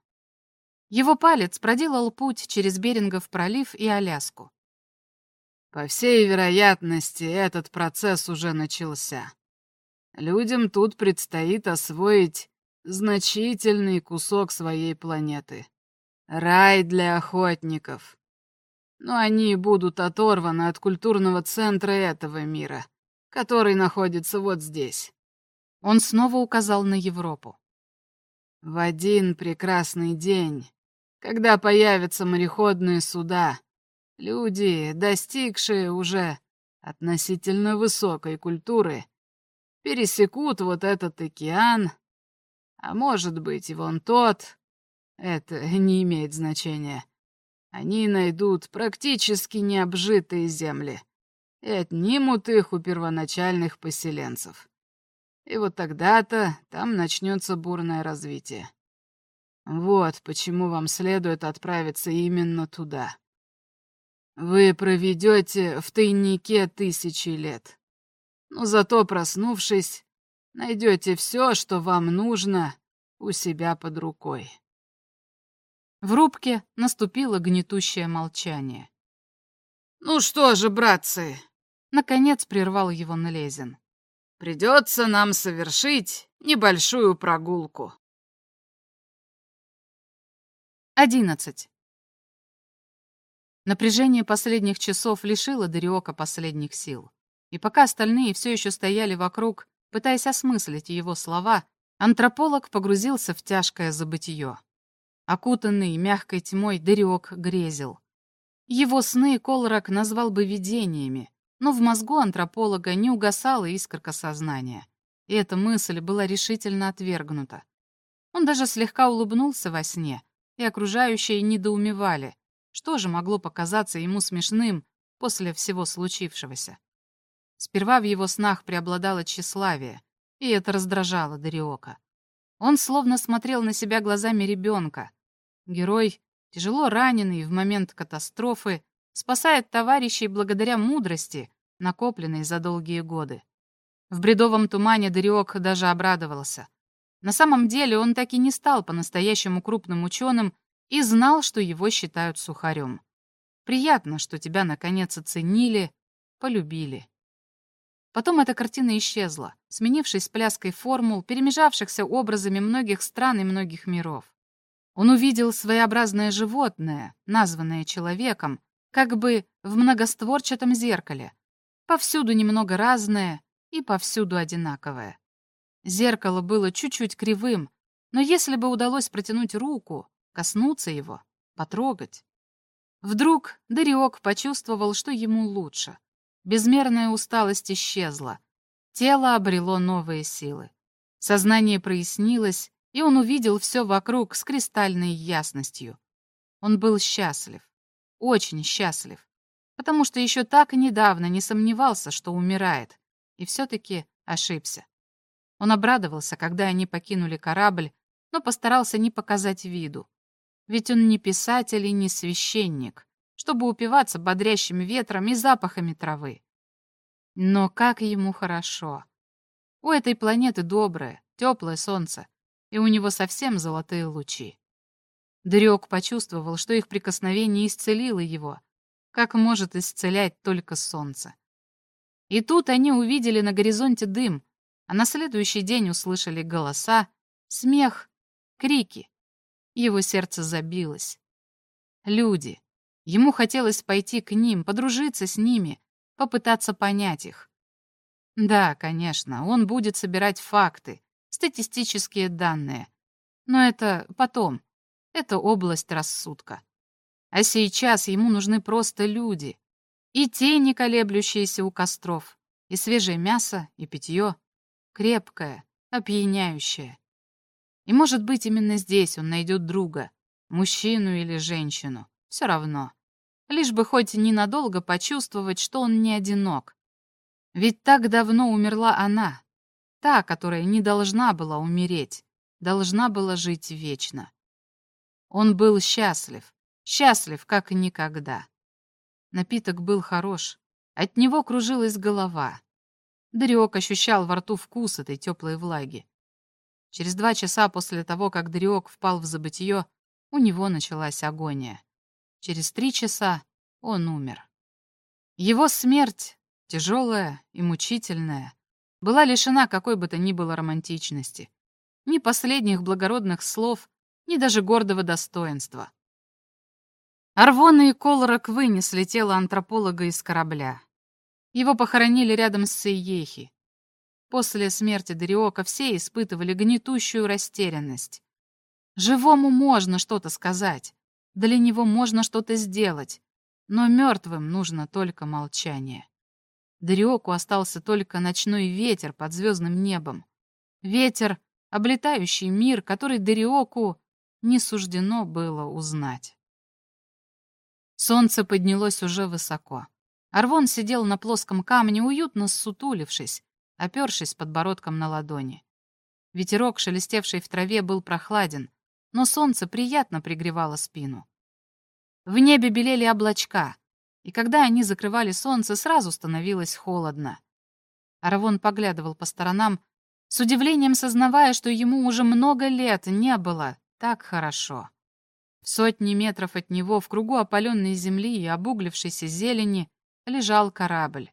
Speaker 1: Его палец проделал путь через Берингов пролив и Аляску.
Speaker 3: По всей вероятности, этот процесс уже начался. Людям тут предстоит освоить значительный кусок своей планеты. Рай для охотников. Но они будут оторваны от культурного центра этого мира, который находится вот здесь.
Speaker 1: Он снова указал на Европу.
Speaker 3: В один прекрасный день, когда появятся мореходные суда, люди, достигшие уже относительно высокой культуры, пересекут вот этот океан, а может быть и вон тот, это не имеет значения. Они найдут практически необжитые земли и отнимут их у первоначальных поселенцев. И вот тогда-то там начнется бурное развитие. Вот почему вам следует отправиться именно туда. Вы проведете в тайнике тысячи лет. Но зато, проснувшись, найдете все, что вам нужно у себя под рукой.
Speaker 1: В рубке наступило гнетущее молчание.
Speaker 3: «Ну что же, братцы?»
Speaker 1: Наконец прервал его Налезин.
Speaker 3: Придется нам совершить небольшую прогулку.
Speaker 1: 11. Напряжение последних часов лишило Дариока последних сил. И пока остальные все еще стояли вокруг, пытаясь осмыслить его слова, антрополог погрузился в тяжкое забытие. Окутанный мягкой тьмой Дариок грезил. Его сны Колрак назвал бы видениями, но в мозгу антрополога не угасала искорка сознания, и эта мысль была решительно отвергнута. Он даже слегка улыбнулся во сне, и окружающие недоумевали, что же могло показаться ему смешным после всего случившегося. Сперва в его снах преобладало тщеславие, и это раздражало Дариока. Он словно смотрел на себя глазами ребенка. Герой, тяжело раненый в момент катастрофы, спасает товарищей благодаря мудрости, накопленной за долгие годы. В бредовом тумане Дариок даже обрадовался. На самом деле он так и не стал по-настоящему крупным ученым и знал, что его считают сухарем. Приятно, что тебя наконец оценили, полюбили. Потом эта картина исчезла, сменившись пляской формул, перемежавшихся образами многих стран и многих миров. Он увидел своеобразное животное, названное человеком, как бы в многостворчатом зеркале, повсюду немного разное и повсюду одинаковое. Зеркало было чуть-чуть кривым, но если бы удалось протянуть руку, коснуться его, потрогать. Вдруг Дариок почувствовал, что ему лучше. Безмерная усталость исчезла. Тело обрело новые силы. Сознание прояснилось, и он увидел все вокруг с кристальной ясностью. Он был счастлив. Очень счастлив. Потому что еще так недавно не сомневался, что умирает. И все-таки ошибся. Он обрадовался, когда они покинули корабль, но постарался не показать виду. Ведь он не писатель и не священник чтобы упиваться бодрящим ветром и запахами травы. Но как ему хорошо. У этой планеты доброе, теплое солнце, и у него совсем золотые лучи. Дрек почувствовал, что их прикосновение исцелило его, как может исцелять только солнце. И тут они увидели на горизонте дым, а на следующий день услышали голоса, смех, крики. Его сердце забилось. Люди, Ему хотелось пойти к ним, подружиться с ними, попытаться понять их. Да, конечно, он будет собирать факты, статистические данные. Но это потом. Это область рассудка. А сейчас ему нужны просто люди. И тени, колеблющиеся у костров, и свежее мясо, и питье. Крепкое, опьяняющее. И, может быть, именно здесь он найдет друга, мужчину или женщину. Все равно. Лишь бы хоть ненадолго почувствовать, что он не одинок. Ведь так давно умерла она. Та, которая не должна была умереть, должна была жить вечно. Он был счастлив, счастлив, как никогда. Напиток был хорош, от него кружилась голова. Дариок ощущал во рту вкус этой теплой влаги. Через два часа после того, как Дариок впал в забытье, у него началась агония. Через три часа он умер. Его смерть, тяжелая и мучительная, была лишена какой бы то ни было романтичности, ни последних благородных слов, ни даже гордого достоинства. Арвона и Колорок вынесли тело антрополога из корабля. Его похоронили рядом с Сейехи. После смерти Дариока все испытывали гнетущую растерянность. Живому можно что-то сказать, для него можно что-то сделать, но мертвым нужно только молчание. Дариоку остался только ночной ветер под звездным небом. Ветер, облетающий мир, который Дариоку не суждено было узнать. Солнце поднялось уже высоко. Арвон сидел на плоском камне, уютно ссутулившись, опершись подбородком на ладони. Ветерок, шелестевший в траве, был прохладен, но солнце приятно пригревало спину. В небе белели облачка, и когда они закрывали солнце, сразу становилось холодно. Аравон поглядывал по сторонам, с удивлением сознавая, что ему уже много лет не было так хорошо. В сотни метров от него, в кругу опаленной земли и обуглившейся зелени, лежал корабль.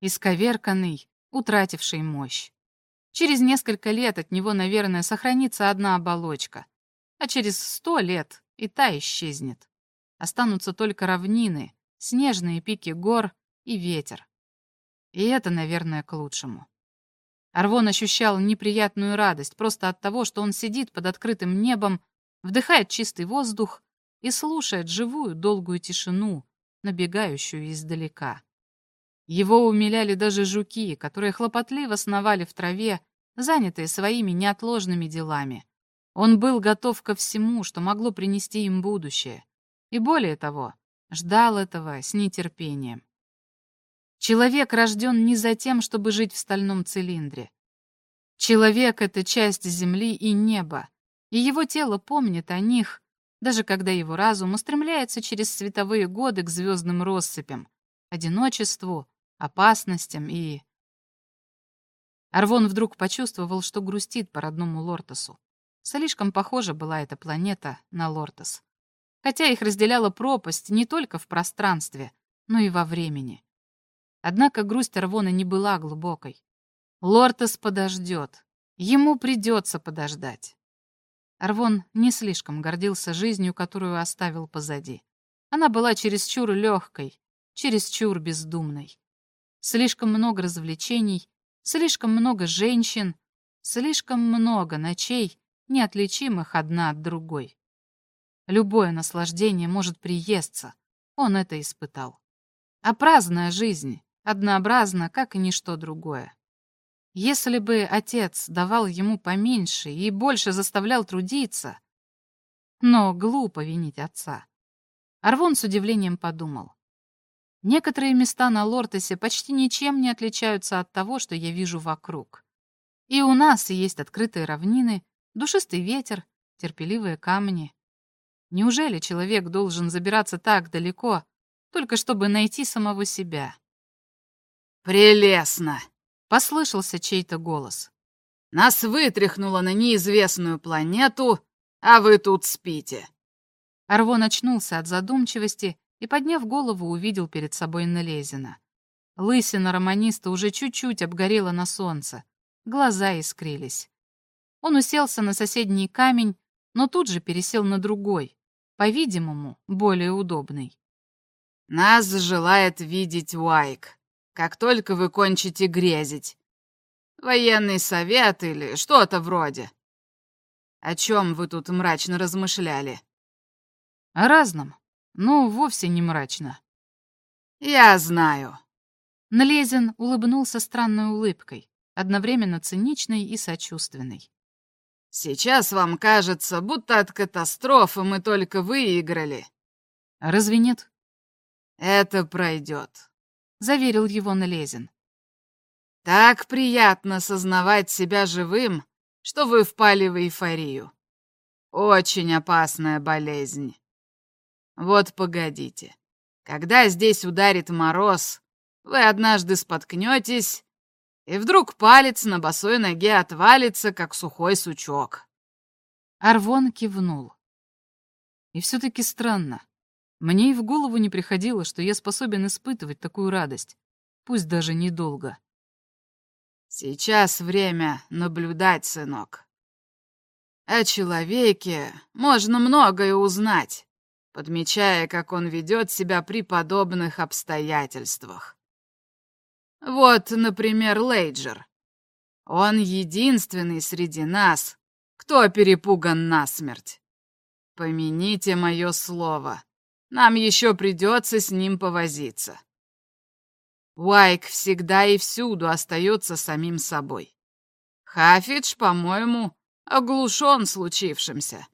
Speaker 1: Исковерканный, утративший мощь. Через несколько лет от него, наверное, сохранится одна оболочка — а через сто лет и та исчезнет. Останутся только равнины, снежные пики гор и ветер. И это, наверное, к лучшему. Арвон ощущал неприятную радость просто от того, что он сидит под открытым небом, вдыхает чистый воздух и слушает живую долгую тишину, набегающую издалека. Его умиляли даже жуки, которые хлопотливо сновали в траве, занятые своими неотложными делами. Он был готов ко всему, что могло принести им будущее. И более того, ждал этого с нетерпением. Человек рожден не за тем, чтобы жить в стальном цилиндре. Человек — это часть земли и неба, и его тело помнит о них, даже когда его разум устремляется через световые годы к звездным россыпям, одиночеству, опасностям и... Арвон вдруг почувствовал, что грустит по родному Лортосу. Слишком похожа была эта планета на Лортос. Хотя их разделяла пропасть не только в пространстве, но и во времени. Однако грусть Арвона не была глубокой. Лортес подождет. Ему придется подождать. Арвон не слишком гордился жизнью, которую оставил позади. Она была чересчур легкой, чересчур бездумной. Слишком много развлечений, слишком много женщин, слишком много ночей, неотличимых одна от другой. Любое наслаждение может приесться, он это испытал. А праздная жизнь однообразна, как и ничто другое. Если бы отец давал ему поменьше и больше заставлял трудиться... Но глупо винить отца. Арвон с удивлением подумал. Некоторые места на Лортесе почти ничем не отличаются от того, что я вижу вокруг. И у нас есть открытые равнины, душистый ветер, терпеливые камни. Неужели человек должен забираться так далеко, только чтобы найти самого себя?
Speaker 3: «Прелестно!»
Speaker 1: Послышался чей-то голос.
Speaker 3: «Нас вытряхнуло на неизвестную планету, а вы тут спите».
Speaker 1: Арвон очнулся от задумчивости и, подняв голову, увидел перед собой Налезина. Лысина романиста уже чуть-чуть обгорела на солнце. Глаза искрились. Он уселся на соседний камень, но тут же пересел на другой, по-видимому, более удобный.
Speaker 3: «Нас желает видеть Уайк», как только вы кончите грезить. Военный совет или что-то вроде. О чем вы тут мрачно размышляли?
Speaker 1: О разном. Ну, вовсе не мрачно.
Speaker 3: Я знаю.
Speaker 1: Налезен улыбнулся странной улыбкой, одновременно циничной и сочувственной.
Speaker 3: Сейчас вам кажется, будто от катастрофы мы только выиграли.
Speaker 1: Разве нет?
Speaker 3: Это пройдет.
Speaker 1: — заверил его Налезин.
Speaker 3: «Так приятно сознавать себя живым, что вы впали в эйфорию. Очень опасная болезнь. Вот погодите. Когда здесь ударит мороз, вы однажды споткнетесь, и вдруг палец на босой ноге отвалится, как сухой сучок».
Speaker 1: Арвон кивнул. И все-таки странно. Мне и в голову не приходило, что я способен испытывать такую радость, пусть даже недолго.
Speaker 3: Сейчас время наблюдать, сынок. О человеке можно многое узнать, подмечая, как он ведет себя при подобных обстоятельствах. Вот, например, Лейджер. Он единственный среди нас, кто перепуган насмерть. Помяните мое слово. Нам еще придется с ним повозиться. Уайк всегда и всюду остается самим собой. Хафидж, по-моему, оглушен случившимся.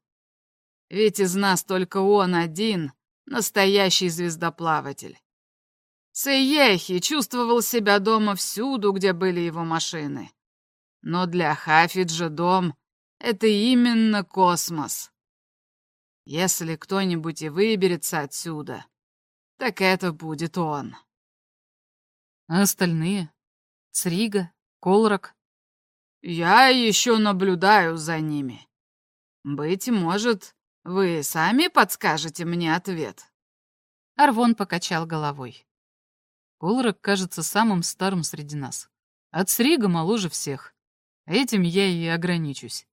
Speaker 3: Ведь из нас только он один, настоящий звездоплаватель. Сейехи чувствовал себя дома всюду, где были его машины. Но для Хафиджа дом — это именно космос. Если кто-нибудь и выберется отсюда, так это будет он.
Speaker 1: А остальные? Црига? Колрак?
Speaker 3: Я еще наблюдаю за ними. Быть может, вы сами подскажете мне ответ.
Speaker 1: Арвон покачал головой. Колрак кажется самым старым среди нас. От Срига моложе всех. Этим я и ограничусь.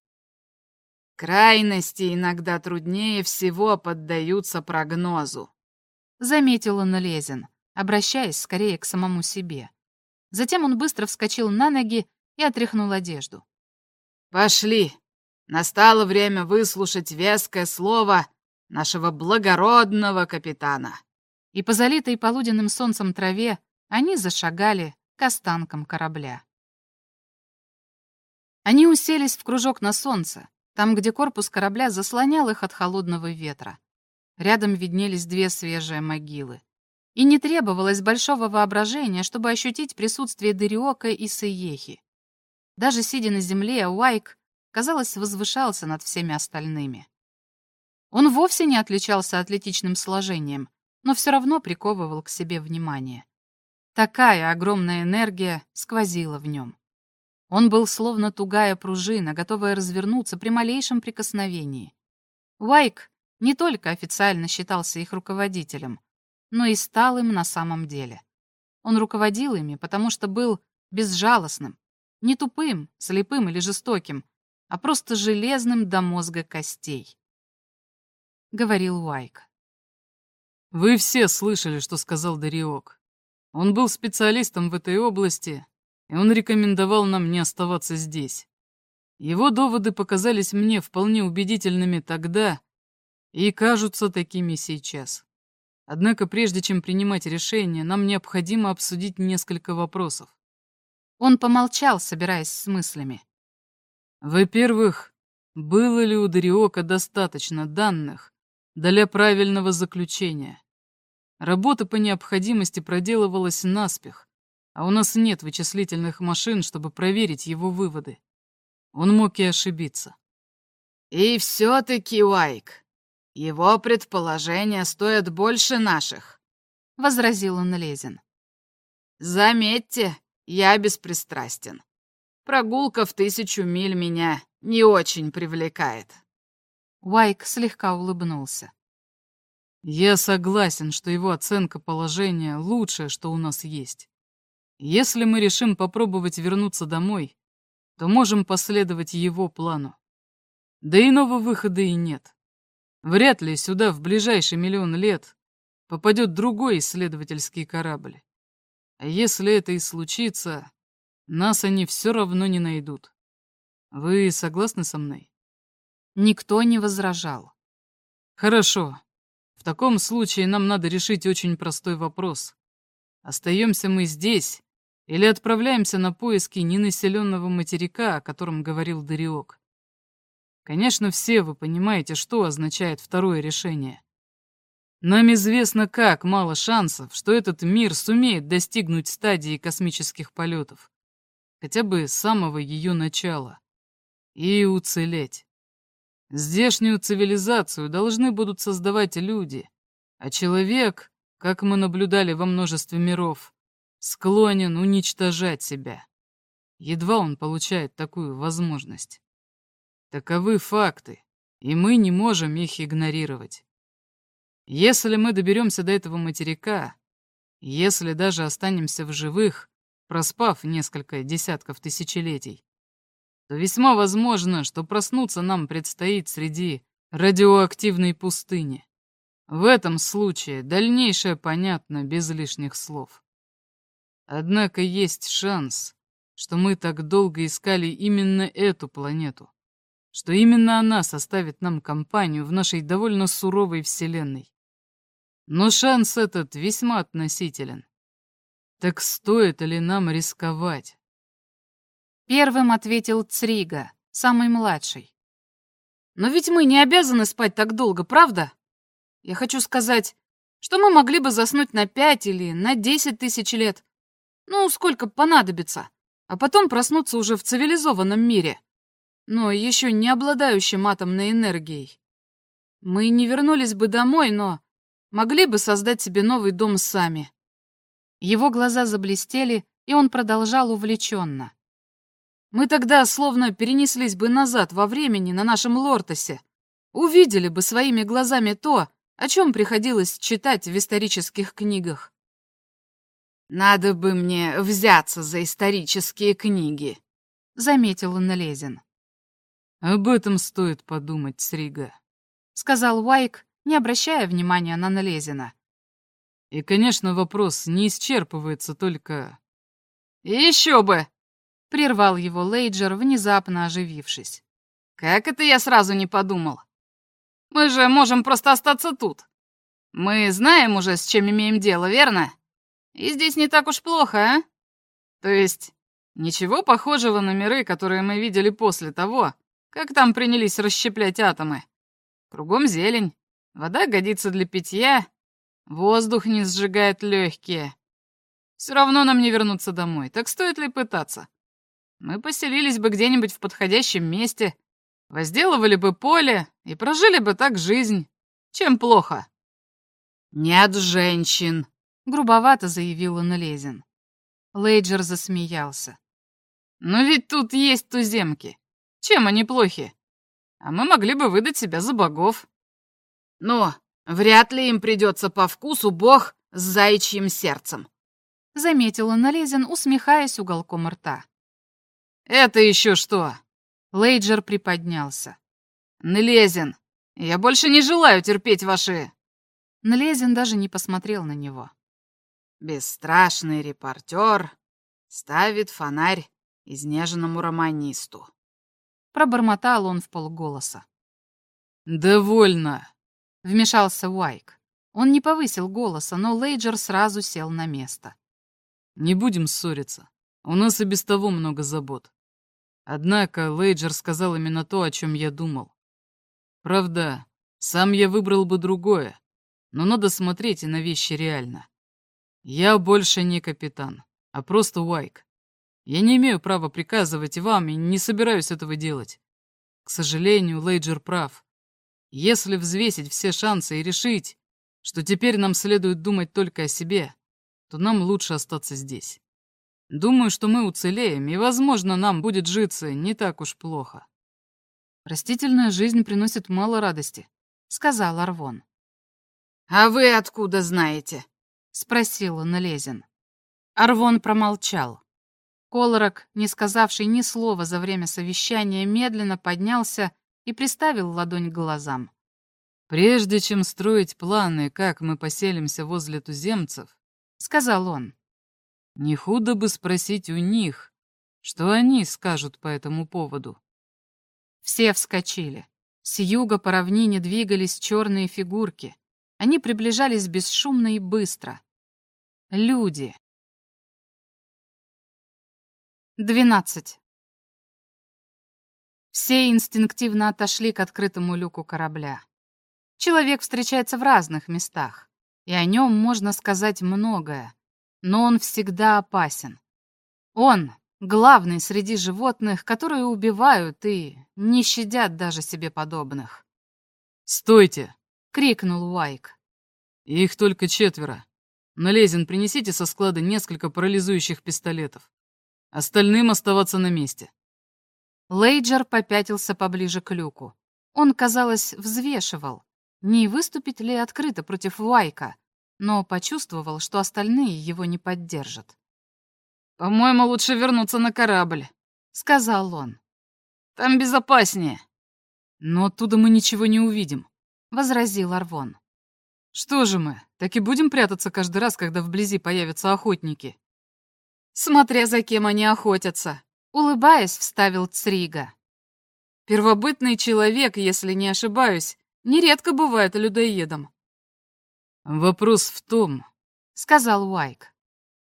Speaker 3: Крайности иногда труднее всего поддаются прогнозу.
Speaker 1: Заметил он Лезин, обращаясь скорее к самому себе. Затем он быстро вскочил на ноги и отряхнул одежду.
Speaker 3: «Пошли! Настало время выслушать веское слово нашего благородного капитана!»
Speaker 1: И по залитой полуденным солнцем траве они зашагали к останкам корабля. Они уселись в кружок на солнце, там, где корпус корабля заслонял их от холодного ветра. Рядом виднелись две свежие могилы. И не требовалось большого воображения, чтобы ощутить присутствие Дериока и Сейехи. Даже сидя на земле, Уайк, казалось, возвышался над всеми остальными. Он вовсе не отличался атлетичным сложением, но все равно приковывал к себе внимание. Такая огромная энергия сквозила в нем. Он был словно тугая пружина, готовая развернуться при малейшем прикосновении. Уайк не только официально считался их руководителем, но и стал им на самом деле. Он руководил ими, потому что был безжалостным, не тупым, слепым или жестоким, а просто железным до мозга костей. Говорил Уайк.
Speaker 2: «Вы все слышали, что сказал Дариок. Он был специалистом в этой области, и он рекомендовал нам не оставаться здесь. Его доводы показались мне вполне убедительными тогда и кажутся такими сейчас. Однако прежде чем принимать решение, нам необходимо обсудить несколько вопросов.
Speaker 1: Он помолчал, собираясь с мыслями.
Speaker 2: Во-первых, было ли у Дариока достаточно данных для правильного заключения? Работа по необходимости проделывалась наспех, а у нас нет вычислительных машин, чтобы проверить его выводы. Он мог и ошибиться.
Speaker 3: И все-таки, Уайк, его предположения стоят больше наших, — возразил он Лезин. Заметьте, я беспристрастен. Прогулка в тысячу миль меня не очень привлекает.
Speaker 1: Уайк слегка улыбнулся.
Speaker 2: Я согласен, что его оценка положения лучшее, что у нас есть. Если мы решим попробовать вернуться домой, то можем последовать его плану. Да иного выхода и нет. Вряд ли сюда в ближайший миллион лет попадет другой исследовательский корабль. А если это и случится, нас они все равно не найдут. Вы согласны со мной?
Speaker 1: Никто не возражал.
Speaker 2: Хорошо. В таком случае нам надо решить очень простой вопрос. Остаемся мы здесь или отправляемся на поиски ненаселенного материка, о котором говорил Дариок? Конечно, все вы понимаете, что означает второе решение. Нам известно, как мало шансов, что этот мир сумеет достигнуть стадии космических полетов, хотя бы с самого ее начала, и уцелеть. Здешнюю цивилизацию должны будут создавать люди, а человек, как мы наблюдали во множестве миров, склонен уничтожать себя. Едва он получает такую возможность. Таковы факты, и мы не можем их игнорировать. Если мы доберемся до этого материка, если даже останемся в живых, проспав несколько десятков тысячелетий, то весьма возможно, что проснуться нам предстоит среди радиоактивной пустыни. В этом случае дальнейшее понятно без лишних слов. Однако есть шанс, что мы так долго искали именно эту планету, что именно она составит нам компанию в нашей довольно суровой Вселенной. Но шанс этот весьма относителен. Так стоит ли нам рисковать?
Speaker 1: Первым ответил Црига, самый младший. «Но ведь мы не обязаны спать так долго, правда? Я хочу сказать, что мы могли бы заснуть на пять или на десять тысяч лет. Ну, сколько понадобится. А потом проснуться уже в цивилизованном мире. Но еще не обладающим атомной энергией. Мы не вернулись бы домой, но могли бы создать себе новый дом сами». Его глаза заблестели, и он продолжал увлеченно. Мы тогда словно перенеслись бы назад во времени на нашем Лортосе, увидели бы своими глазами то, о чем приходилось читать в исторических книгах.
Speaker 3: «Надо бы мне взяться за исторические книги», — заметил Налезин.
Speaker 2: «Об этом стоит подумать, Срига», —
Speaker 1: сказал Уайк, не обращая внимания на Налезина.
Speaker 2: «И, конечно, вопрос не исчерпывается только...»
Speaker 3: «Еще бы!»
Speaker 1: Прервал его Лейджер, внезапно оживившись.
Speaker 3: «Как это я сразу не подумал? Мы же можем просто остаться тут. Мы знаем уже, с чем имеем дело, верно? И здесь не так уж плохо, а? То есть, ничего похожего на миры, которые мы видели после того, как там принялись расщеплять атомы. Кругом зелень, вода годится для питья, воздух не сжигает легкие. Все равно нам не вернуться домой, так стоит ли пытаться? Мы поселились бы где-нибудь в подходящем месте, возделывали бы поле и прожили бы так жизнь. Чем плохо?» «Нет женщин», — грубовато заявила Налезин.
Speaker 1: Лейджер засмеялся.
Speaker 3: «Но ведь тут есть туземки. Чем они плохи? А мы могли бы выдать себя за богов». «Но вряд ли им придется по вкусу бог с заячьим сердцем», —
Speaker 1: заметила Налезин, усмехаясь уголком рта.
Speaker 3: «Это еще что?»
Speaker 1: Лейджер приподнялся.
Speaker 3: «Налезин, я больше не желаю терпеть ваши...»
Speaker 1: Налезин даже не посмотрел на него.
Speaker 3: «Бесстрашный репортер ставит фонарь изнеженному романисту».
Speaker 1: Пробормотал он в полголоса.
Speaker 2: «Довольно», —
Speaker 1: вмешался Уайк. Он не повысил голоса, но Лейджер сразу сел на место.
Speaker 2: «Не будем ссориться. У нас и без того много забот. Однако Лейджер сказал именно то, о чем я думал. Правда, сам я выбрал бы другое, но надо смотреть и на вещи реально. Я больше не капитан, а просто Уайк. Я не имею права приказывать вам и не собираюсь этого делать. К сожалению, Лейджер прав. Если взвесить все шансы и решить, что теперь нам следует думать только о себе, то нам лучше остаться здесь. Думаю, что мы уцелеем, и, возможно, нам будет житься не так уж плохо.
Speaker 1: Растительная жизнь приносит мало радости, сказал Арвон.
Speaker 3: А вы откуда знаете?
Speaker 1: спросил Налезин. Арвон промолчал. Колорок, не сказавший ни слова за время совещания, медленно поднялся и приставил ладонь к глазам.
Speaker 2: «Прежде чем строить планы, как мы поселимся возле туземцев», — сказал он, — «не худо бы спросить у них, что они скажут по этому поводу».
Speaker 1: Все вскочили. С юга по равнине двигались черные фигурки. Они приближались бесшумно и быстро. Люди. Двенадцать. Все инстинктивно отошли к открытому люку корабля. Человек встречается в разных местах, и о нем можно сказать многое, но он всегда опасен. Он Главный среди животных, которые убивают и не щадят даже себе подобных.
Speaker 2: «Стойте!»
Speaker 1: — крикнул Уайк.
Speaker 2: «Их только четверо. Налезен, принесите со склада несколько парализующих пистолетов. Остальным оставаться на месте».
Speaker 1: Лейджер попятился поближе к люку. Он, казалось, взвешивал, не выступить ли открыто против Уайка, но почувствовал, что остальные его не поддержат.
Speaker 3: «По-моему, лучше вернуться на корабль», — сказал он. «Там безопаснее».
Speaker 2: «Но оттуда мы ничего не увидим», —
Speaker 1: возразил Арвон.
Speaker 2: «Что же мы, так и будем прятаться каждый раз, когда вблизи появятся охотники?»
Speaker 1: «Смотря за кем они охотятся», — улыбаясь, вставил Црига.
Speaker 3: «Первобытный человек, если не ошибаюсь, нередко бывает людоедом».
Speaker 2: «Вопрос в том», — сказал Уайк,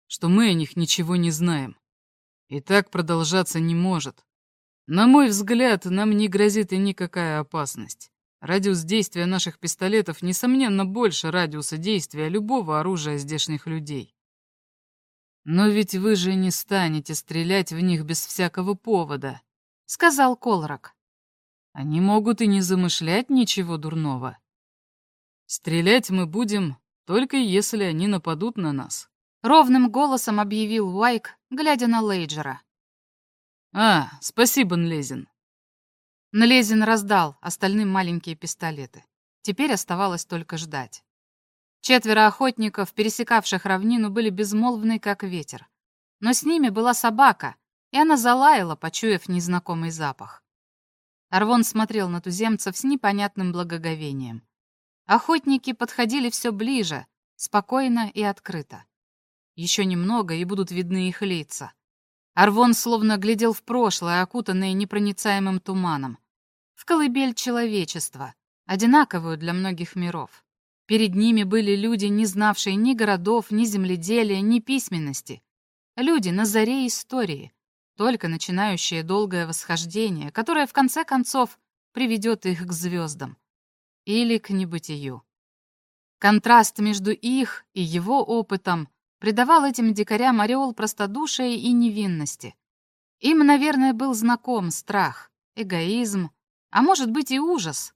Speaker 2: что мы о них ничего не знаем. И так продолжаться не может. На мой взгляд, нам не грозит и никакая опасность. Радиус действия наших пистолетов, несомненно, больше радиуса действия любого оружия здешних людей. Но ведь вы же не станете стрелять в них без всякого повода, — сказал Колрак. Они могут и не замышлять ничего дурного. Стрелять мы будем, только если они нападут на нас.
Speaker 1: Ровным голосом объявил Уайк, глядя на Лейджера.
Speaker 2: «А, спасибо, Нлезин».
Speaker 1: Нлезин раздал остальным маленькие пистолеты. Теперь оставалось только ждать. Четверо охотников, пересекавших равнину, были безмолвны, как ветер. Но с ними была собака, и она залаяла, почуяв незнакомый запах. Арвон смотрел на туземцев с непонятным благоговением. Охотники подходили все ближе, спокойно и открыто. Еще немного, и будут видны их лица. Арвон словно глядел в прошлое, окутанное непроницаемым туманом. В колыбель человечества, одинаковую для многих миров. Перед ними были люди, не знавшие ни городов, ни земледелия, ни письменности. Люди на заре истории, только начинающие долгое восхождение, которое в конце концов приведет их к звездам или к небытию. Контраст между их и его опытом придавал этим дикарям ореол простодушия и невинности. Им, наверное, был знаком страх, эгоизм, а может быть и ужас,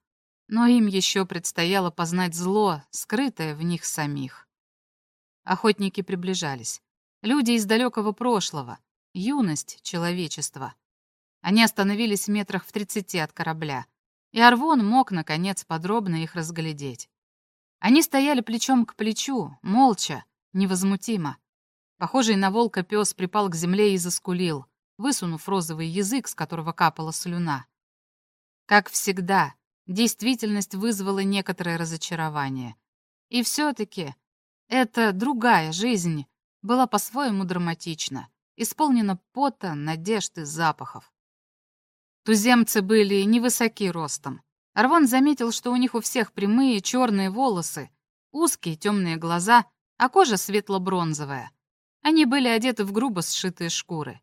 Speaker 1: но им еще предстояло познать зло, скрытое в них самих. Охотники приближались. Люди из далекого прошлого, юность человечества. Они остановились в метрах в тридцати от корабля, и Арвон мог, наконец, подробно их разглядеть. Они стояли плечом к плечу, молча, невозмутимо. Похожий на волка пес припал к земле и заскулил, высунув розовый язык, с которого капала слюна. Как всегда, действительность вызвала некоторое разочарование. И все-таки эта другая жизнь была по-своему драматична, исполнена пота, надежд и запахов. Туземцы были невысоки ростом. Арвон заметил, что у них у всех прямые черные волосы, узкие темные глаза, а кожа светло-бронзовая. Они были одеты в грубо сшитые шкуры.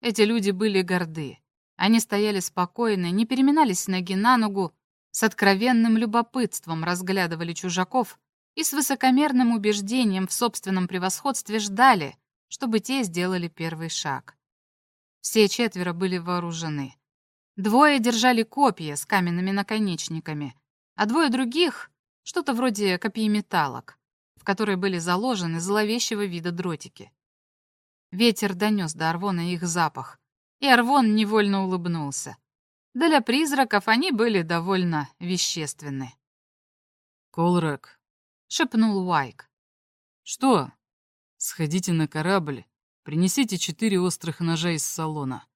Speaker 1: Эти люди были горды. Они стояли спокойно, не переминались ноги на ногу, с откровенным любопытством разглядывали чужаков и с высокомерным убеждением в собственном превосходстве ждали, чтобы те сделали первый шаг. Все четверо были вооружены. Двое держали копья с каменными наконечниками, а двое других — что-то вроде копьеметалок, в которые были заложены зловещего вида дротики. Ветер донес до Арвона их запах, и Арвон невольно улыбнулся. Для призраков они были довольно вещественны.
Speaker 2: «Колрак», —
Speaker 1: шепнул Уайк.
Speaker 2: «Что?» «Сходите на корабль, принесите четыре острых ножа из салона,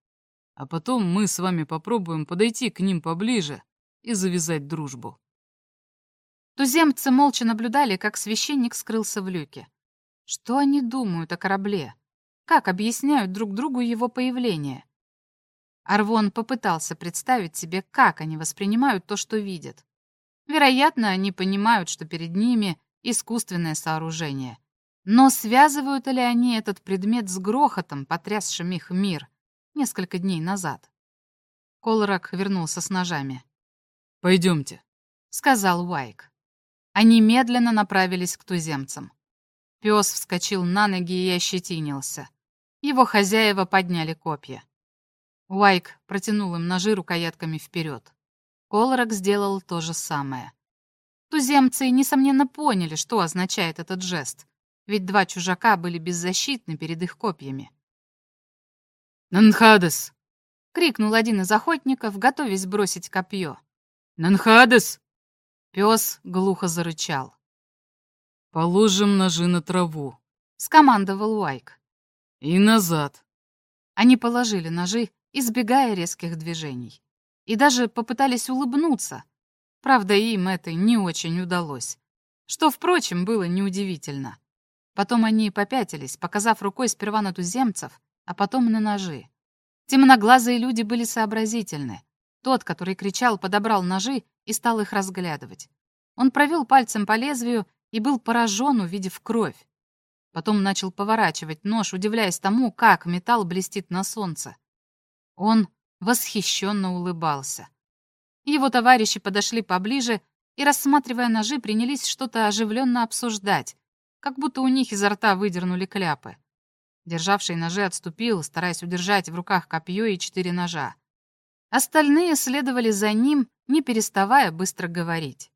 Speaker 2: а потом мы с вами попробуем подойти к ним поближе и завязать дружбу».
Speaker 1: Туземцы молча наблюдали, как священник скрылся в люке. Что они думают о корабле? Как объясняют друг другу его появление? Арвон попытался представить себе, как они воспринимают то, что видят. Вероятно, они понимают, что перед ними искусственное сооружение. Но связывают ли они этот предмет с грохотом, потрясшим их мир несколько дней назад? Колорак вернулся с ножами.
Speaker 2: «Пойдемте», —
Speaker 1: сказал Уайк. Они медленно направились к туземцам. Пес вскочил на ноги и ощетинился. Его хозяева подняли копья. Уайк протянул им ножи рукоятками вперед. Колорак сделал то же самое. Туземцы, несомненно, поняли, что означает этот жест, ведь два чужака были беззащитны перед их копьями.
Speaker 2: «Нанхадес!»
Speaker 1: — крикнул один из охотников, готовясь бросить копье.
Speaker 2: «Нанхадес!»
Speaker 1: Пес глухо зарычал.
Speaker 2: «Положим ножи на траву», —
Speaker 1: скомандовал Уайк.
Speaker 2: И назад.
Speaker 1: Они положили ножи, избегая резких движений. И даже попытались улыбнуться. Правда, им это не очень удалось. Что, впрочем, было неудивительно. Потом они попятились, показав рукой сперва на туземцев, а потом на ножи. Темноглазые люди были сообразительны. Тот, который кричал, подобрал ножи и стал их разглядывать. Он провел пальцем по лезвию и был поражен, увидев кровь. Потом начал поворачивать нож, удивляясь тому, как металл блестит на солнце. Он восхищенно улыбался. Его товарищи подошли поближе и, рассматривая ножи, принялись что-то оживленно обсуждать, как будто у них изо рта выдернули кляпы. Державший ножи отступил, стараясь удержать в руках копье и четыре ножа. Остальные следовали за ним, не переставая быстро говорить.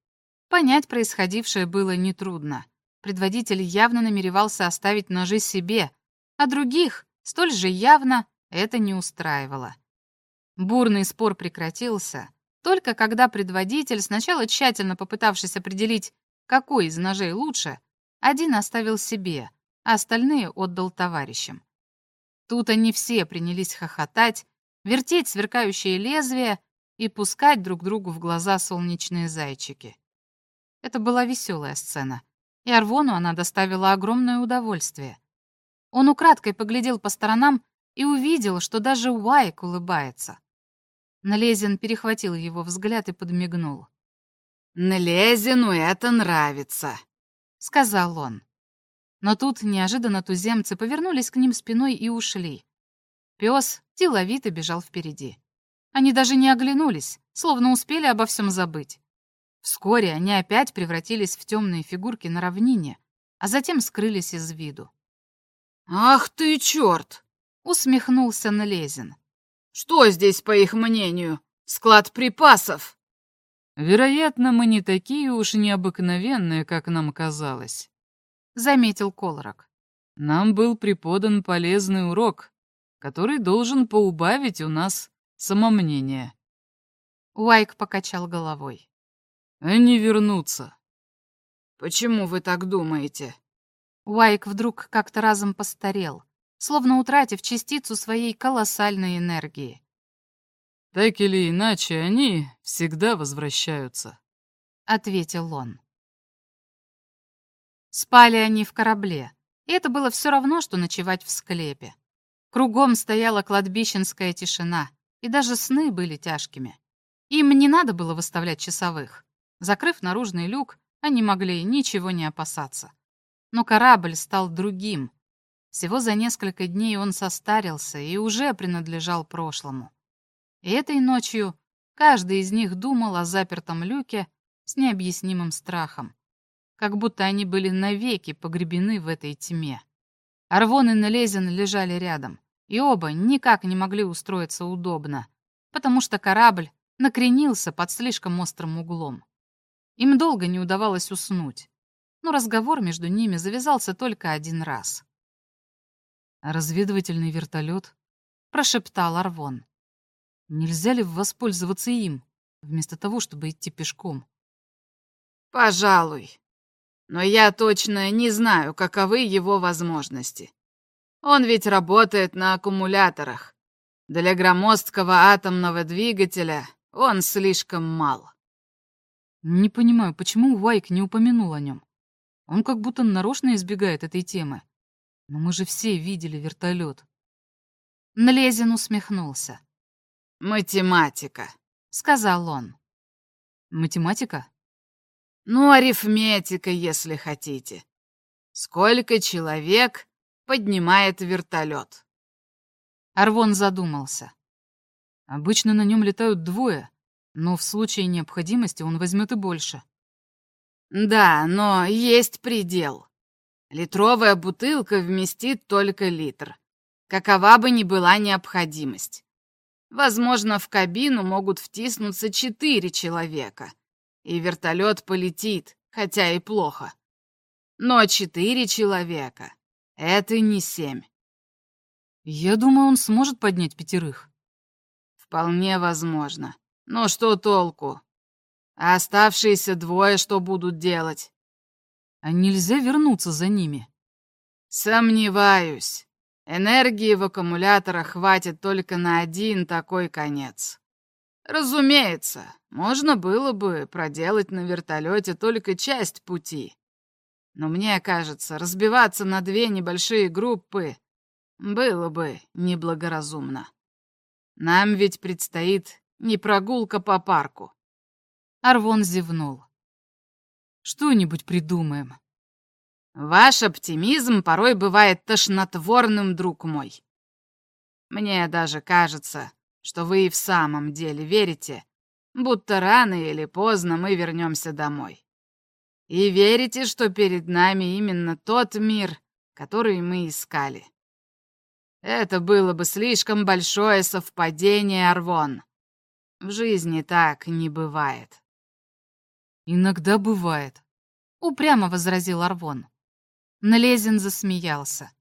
Speaker 1: Понять происходившее было нетрудно. Предводитель явно намеревался оставить ножи себе, а других, столь же явно, это не устраивало. Бурный спор прекратился, только когда предводитель, сначала тщательно попытавшись определить, какой из ножей лучше, один оставил себе, а остальные отдал товарищам. Тут они все принялись хохотать, вертеть сверкающие лезвия и пускать друг другу в глаза солнечные зайчики. Это была веселая сцена и Арвону она доставила огромное удовольствие. Он украдкой поглядел по сторонам и увидел, что даже Уайк улыбается. Налезин перехватил его взгляд и подмигнул.
Speaker 3: «Налезину это нравится», — сказал он.
Speaker 1: Но тут неожиданно туземцы повернулись к ним спиной и ушли. Пес деловито бежал впереди. Они даже не оглянулись, словно успели обо всем забыть. Вскоре они опять превратились в темные фигурки на равнине, а затем скрылись из виду.
Speaker 3: «Ах ты, черт!»
Speaker 1: — усмехнулся Налезин.
Speaker 3: Что здесь, по их мнению? Склад припасов?»
Speaker 2: «Вероятно, мы не такие уж необыкновенные, как нам казалось», — заметил Колорок. «Нам был преподан полезный урок, который должен поубавить у нас самомнение».
Speaker 1: Уайк покачал головой.
Speaker 2: «Они вернутся».
Speaker 3: «Почему вы так думаете?»
Speaker 1: Уайк вдруг как-то разом постарел словно утратив частицу своей колоссальной энергии.
Speaker 2: «Так или иначе, они всегда возвращаются», —
Speaker 1: ответил он. Спали они в корабле, и это было все равно, что ночевать в склепе. Кругом стояла кладбищенская тишина, и даже сны были тяжкими. Им не надо было выставлять часовых. Закрыв наружный люк, они могли ничего не опасаться. Но корабль стал другим, всего за несколько дней он состарился и уже принадлежал прошлому. И этой ночью каждый из них думал о запертом люке с необъяснимым страхом, как будто они были навеки погребены в этой тьме. Арвон и Налезин лежали рядом, и оба никак не могли устроиться удобно, потому что корабль накренился под слишком острым углом. Им долго не удавалось уснуть, но разговор между ними завязался только один раз.
Speaker 2: «Разведывательный вертолет?» — прошептал Арвон. «Нельзя ли воспользоваться им, вместо того, чтобы идти пешком?»
Speaker 3: «Пожалуй. Но я точно не знаю, каковы его возможности. Он ведь работает на аккумуляторах. Для громоздкого атомного двигателя он слишком мал».
Speaker 2: «Не понимаю, почему Вайк не упомянул о нем? Он как будто нарочно избегает этой темы. Но мы же все видели вертолет.
Speaker 1: Нлезин усмехнулся.
Speaker 3: «Математика», — сказал он.
Speaker 2: «Математика?»
Speaker 3: «Ну, арифметика, если хотите. Сколько человек поднимает вертолет?»
Speaker 1: Арвон задумался.
Speaker 2: «Обычно на нем летают двое, но в случае необходимости он возьмет и больше».
Speaker 3: «Да, но есть предел. Литровая бутылка вместит только литр. Какова бы ни была необходимость. Возможно, в кабину могут втиснуться четыре человека, и вертолет полетит, хотя и плохо. Но четыре человека — это не семь.
Speaker 2: Я думаю, он сможет поднять пятерых.
Speaker 3: Вполне возможно. Но что толку? А оставшиеся двое что будут делать?
Speaker 2: А нельзя вернуться за ними?
Speaker 3: Сомневаюсь. Энергии в аккумуляторах хватит только на один такой конец. Разумеется, можно было бы проделать на вертолете только часть пути. Но мне кажется, разбиваться на две небольшие группы было бы неблагоразумно. Нам ведь предстоит не прогулка по парку.
Speaker 1: Арвон зевнул.
Speaker 2: Что-нибудь придумаем.
Speaker 3: Ваш оптимизм порой бывает тошнотворным, друг мой. Мне даже кажется, что вы и в самом деле верите, будто рано или поздно мы вернемся домой. И верите, что перед нами именно тот мир, который мы искали. Это было бы слишком большое совпадение, Арвон. В жизни так не бывает.
Speaker 2: «Иногда бывает», —
Speaker 1: упрямо возразил Арвон. Налезин засмеялся.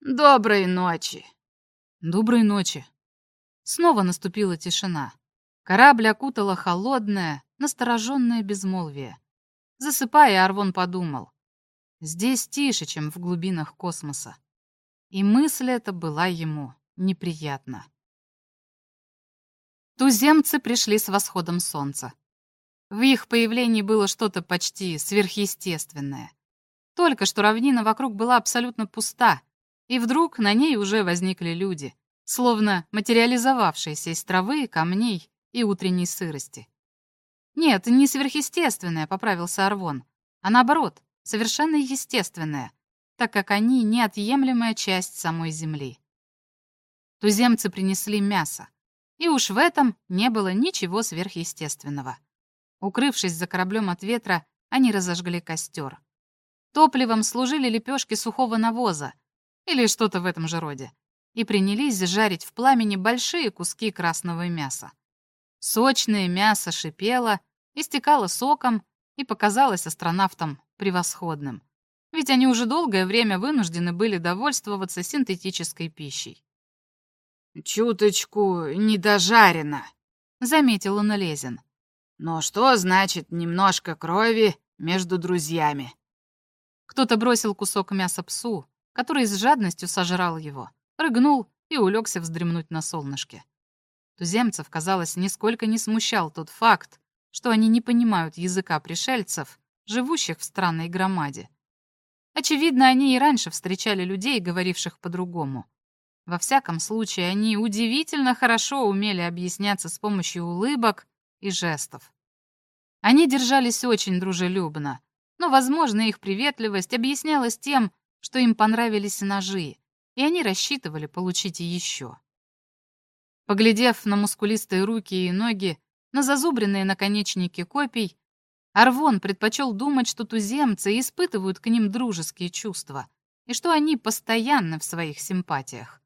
Speaker 3: «Доброй ночи».
Speaker 2: «Доброй ночи».
Speaker 1: Снова наступила тишина. Корабль окутала холодное, настороженное безмолвие. Засыпая, Арвон подумал. Здесь тише, чем в глубинах космоса. И мысль эта была ему неприятна. Туземцы пришли с восходом солнца. В их появлении было что-то почти сверхъестественное. Только что равнина вокруг была абсолютно пуста, и вдруг на ней уже возникли люди, словно материализовавшиеся из травы, камней и утренней сырости. Нет, не сверхъестественное, поправился Арвон, а наоборот, совершенно естественное, так как они неотъемлемая часть самой Земли. Туземцы принесли мясо, и уж в этом не было ничего сверхъестественного. Укрывшись за кораблем от ветра, они разожгли костер. Топливом служили лепешки сухого навоза или что-то в этом же роде. и принялись жарить в пламени большие куски красного мяса. Сочное мясо шипело, истекало соком и показалось астронавтам превосходным, ведь они уже долгое время вынуждены были довольствоваться синтетической пищей.
Speaker 3: «Чуточку недожарено», — заметил Налезин. «Но что значит немножко крови между друзьями?»
Speaker 1: Кто-то бросил кусок мяса псу, который с жадностью сожрал его, рыгнул и улегся вздремнуть на солнышке. Туземцев, казалось, нисколько не смущал тот факт, что они не понимают языка пришельцев, живущих в странной громаде. Очевидно, они и раньше встречали людей, говоривших по-другому. Во всяком случае, они удивительно хорошо умели объясняться с помощью улыбок и жестов. Они держались очень дружелюбно, но, возможно, их приветливость объяснялась тем, что им понравились ножи, и они рассчитывали получить еще. Поглядев на мускулистые руки и ноги, на зазубренные наконечники копий, Арвон предпочел думать, что туземцы испытывают к ним дружеские чувства и что они постоянны в своих симпатиях.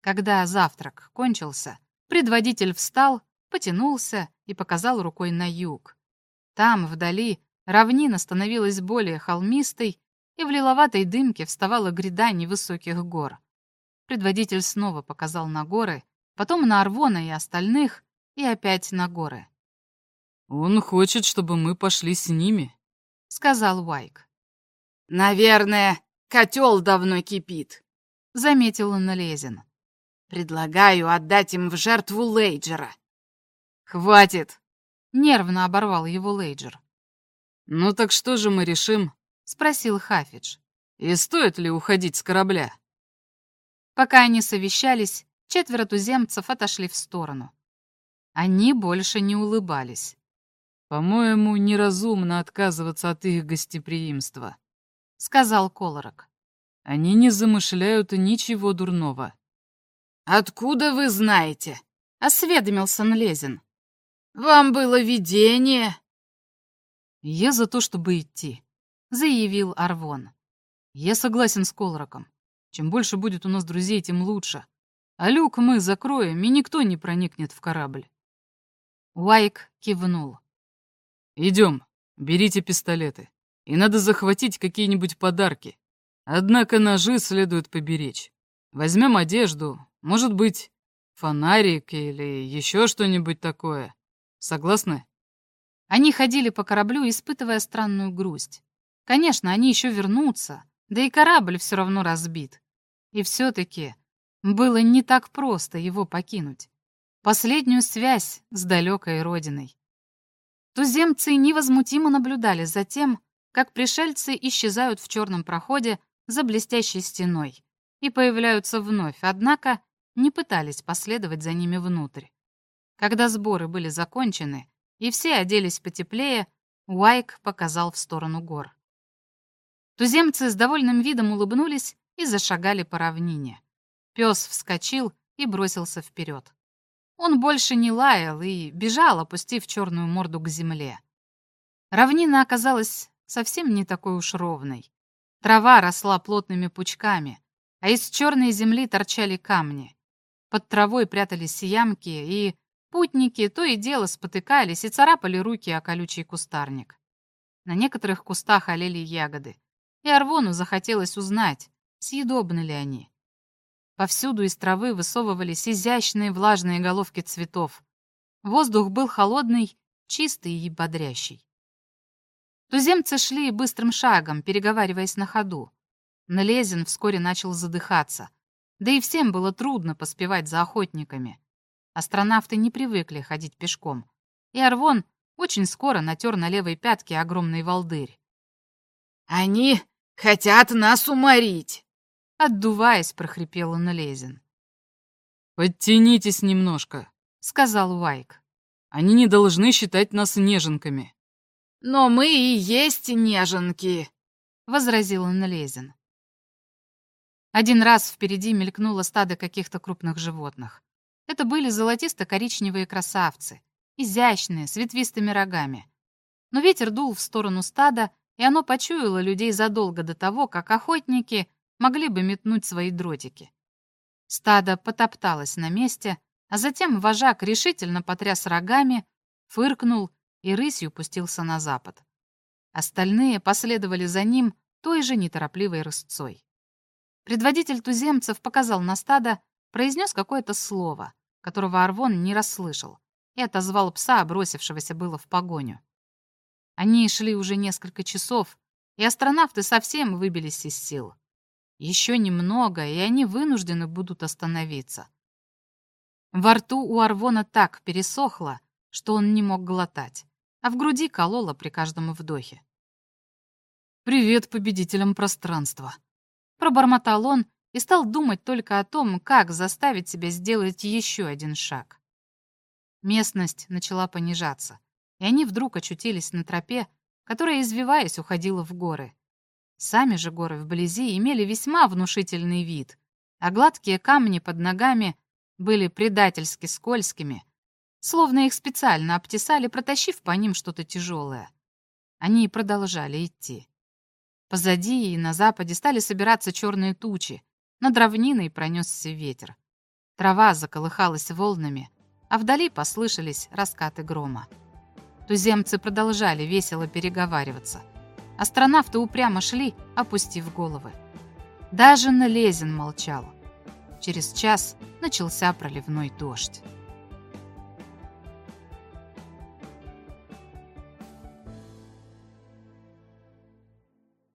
Speaker 1: Когда завтрак кончился, предводитель встал, потянулся и показал рукой на юг. Там, вдали, равнина становилась более холмистой, и в лиловатой дымке вставала гряда невысоких гор. Предводитель снова показал на горы, потом на Арвона и остальных, и опять на горы.
Speaker 2: «Он хочет, чтобы мы пошли с ними», —
Speaker 1: сказал Уайк.
Speaker 3: «Наверное, котел давно кипит», —
Speaker 1: заметил Налезин.
Speaker 3: «Предлагаю отдать им в жертву Лейджера».
Speaker 2: «Хватит!»
Speaker 1: — нервно оборвал его Лейджер.
Speaker 2: «Ну так что же мы решим?»
Speaker 1: — спросил Хафидж.
Speaker 2: «И стоит ли уходить с корабля?»
Speaker 1: Пока они совещались, четверо туземцев отошли в сторону. Они больше не улыбались.
Speaker 2: «По-моему, неразумно отказываться от их гостеприимства», — сказал Колорок. «Они не замышляют ничего дурного».
Speaker 3: «Откуда вы знаете?»
Speaker 1: — осведомился Нлезин.
Speaker 3: «Вам было видение?»
Speaker 2: «Я за то, чтобы идти», — заявил Арвон. «Я согласен с Колороком. Чем больше будет у нас друзей, тем лучше. А люк мы закроем, и никто не проникнет в корабль.
Speaker 1: Уайк кивнул.
Speaker 2: «Идем, берите пистолеты. И надо захватить какие-нибудь подарки. Однако ножи следует поберечь. Возьмем одежду, может быть, фонарик или еще что-нибудь такое. Согласны?»
Speaker 1: Они ходили по кораблю, испытывая странную грусть. Конечно, они еще вернутся, да и корабль все равно разбит. И все-таки было не так просто его покинуть последнюю связь с далекой родиной. Туземцы невозмутимо наблюдали за тем, как пришельцы исчезают в черном проходе за блестящей стеной и появляются вновь, однако не пытались последовать за ними внутрь. Когда сборы были закончены и все оделись потеплее, Уайк показал в сторону гор. Туземцы с довольным видом улыбнулись и зашагали по равнине. Пес вскочил и бросился вперед. Он больше не лаял и бежал, опустив черную морду к земле. Равнина оказалась совсем не такой уж ровной. Трава росла плотными пучками, а из черной земли торчали камни. Под травой прятались ямки, и путники то и дело спотыкались и царапали руки о колючий кустарник. На некоторых кустах олели ягоды, и Арвону захотелось узнать, съедобны ли они. Повсюду из травы высовывались изящные влажные головки цветов. Воздух был холодный, чистый и бодрящий. Туземцы шли быстрым шагом, переговариваясь на ходу. Налезин вскоре начал задыхаться. Да и всем было трудно поспевать за охотниками. Астронавты не привыкли ходить пешком. И Арвон очень скоро натер на левой пятке огромный волдырь.
Speaker 3: «Они хотят нас уморить!»
Speaker 1: Отдуваясь, прохрипел Налезин.
Speaker 2: «Подтянитесь немножко», —
Speaker 1: сказал Уайк.
Speaker 2: «Они не должны считать нас неженками».
Speaker 3: «Но мы и есть неженки», — возразил Налезин.
Speaker 1: Один раз впереди мелькнуло стадо каких-то крупных животных. Это были золотисто-коричневые красавцы, изящные, с ветвистыми рогами. Но ветер дул в сторону стада, и оно почуяло людей задолго до того, как охотники могли бы метнуть свои дротики. Стадо потопталось на месте, а затем вожак решительно потряс рогами, фыркнул и рысью пустился на запад. Остальные последовали за ним той же неторопливой рысцой. Предводитель туземцев показал на стадо, произнес какое-то слово, которого Арвон не расслышал, и отозвал пса, бросившегося было в погоню. Они шли уже несколько часов, и астронавты совсем выбились из сил. Еще немного, и они вынуждены будут остановиться. Во рту у Арвона так пересохло, что он не мог глотать, а в груди кололо при каждом вдохе.
Speaker 2: «Привет победителям пространства»,
Speaker 1: Пробормотал он и стал думать только о том, как заставить себя сделать еще один шаг. Местность начала понижаться, и они вдруг очутились на тропе, которая, извиваясь, уходила в горы. Сами же горы вблизи имели весьма внушительный вид, а гладкие камни под ногами были предательски скользкими, словно их специально обтесали, протащив по ним что-то тяжелое. Они продолжали идти. Позади и на западе стали собираться черные тучи. Над равниной пронесся ветер. Трава заколыхалась волнами, а вдали послышались раскаты грома. Туземцы продолжали весело переговариваться. Астронавты упрямо шли, опустив головы. Даже Налезин молчал. Через час начался проливной дождь.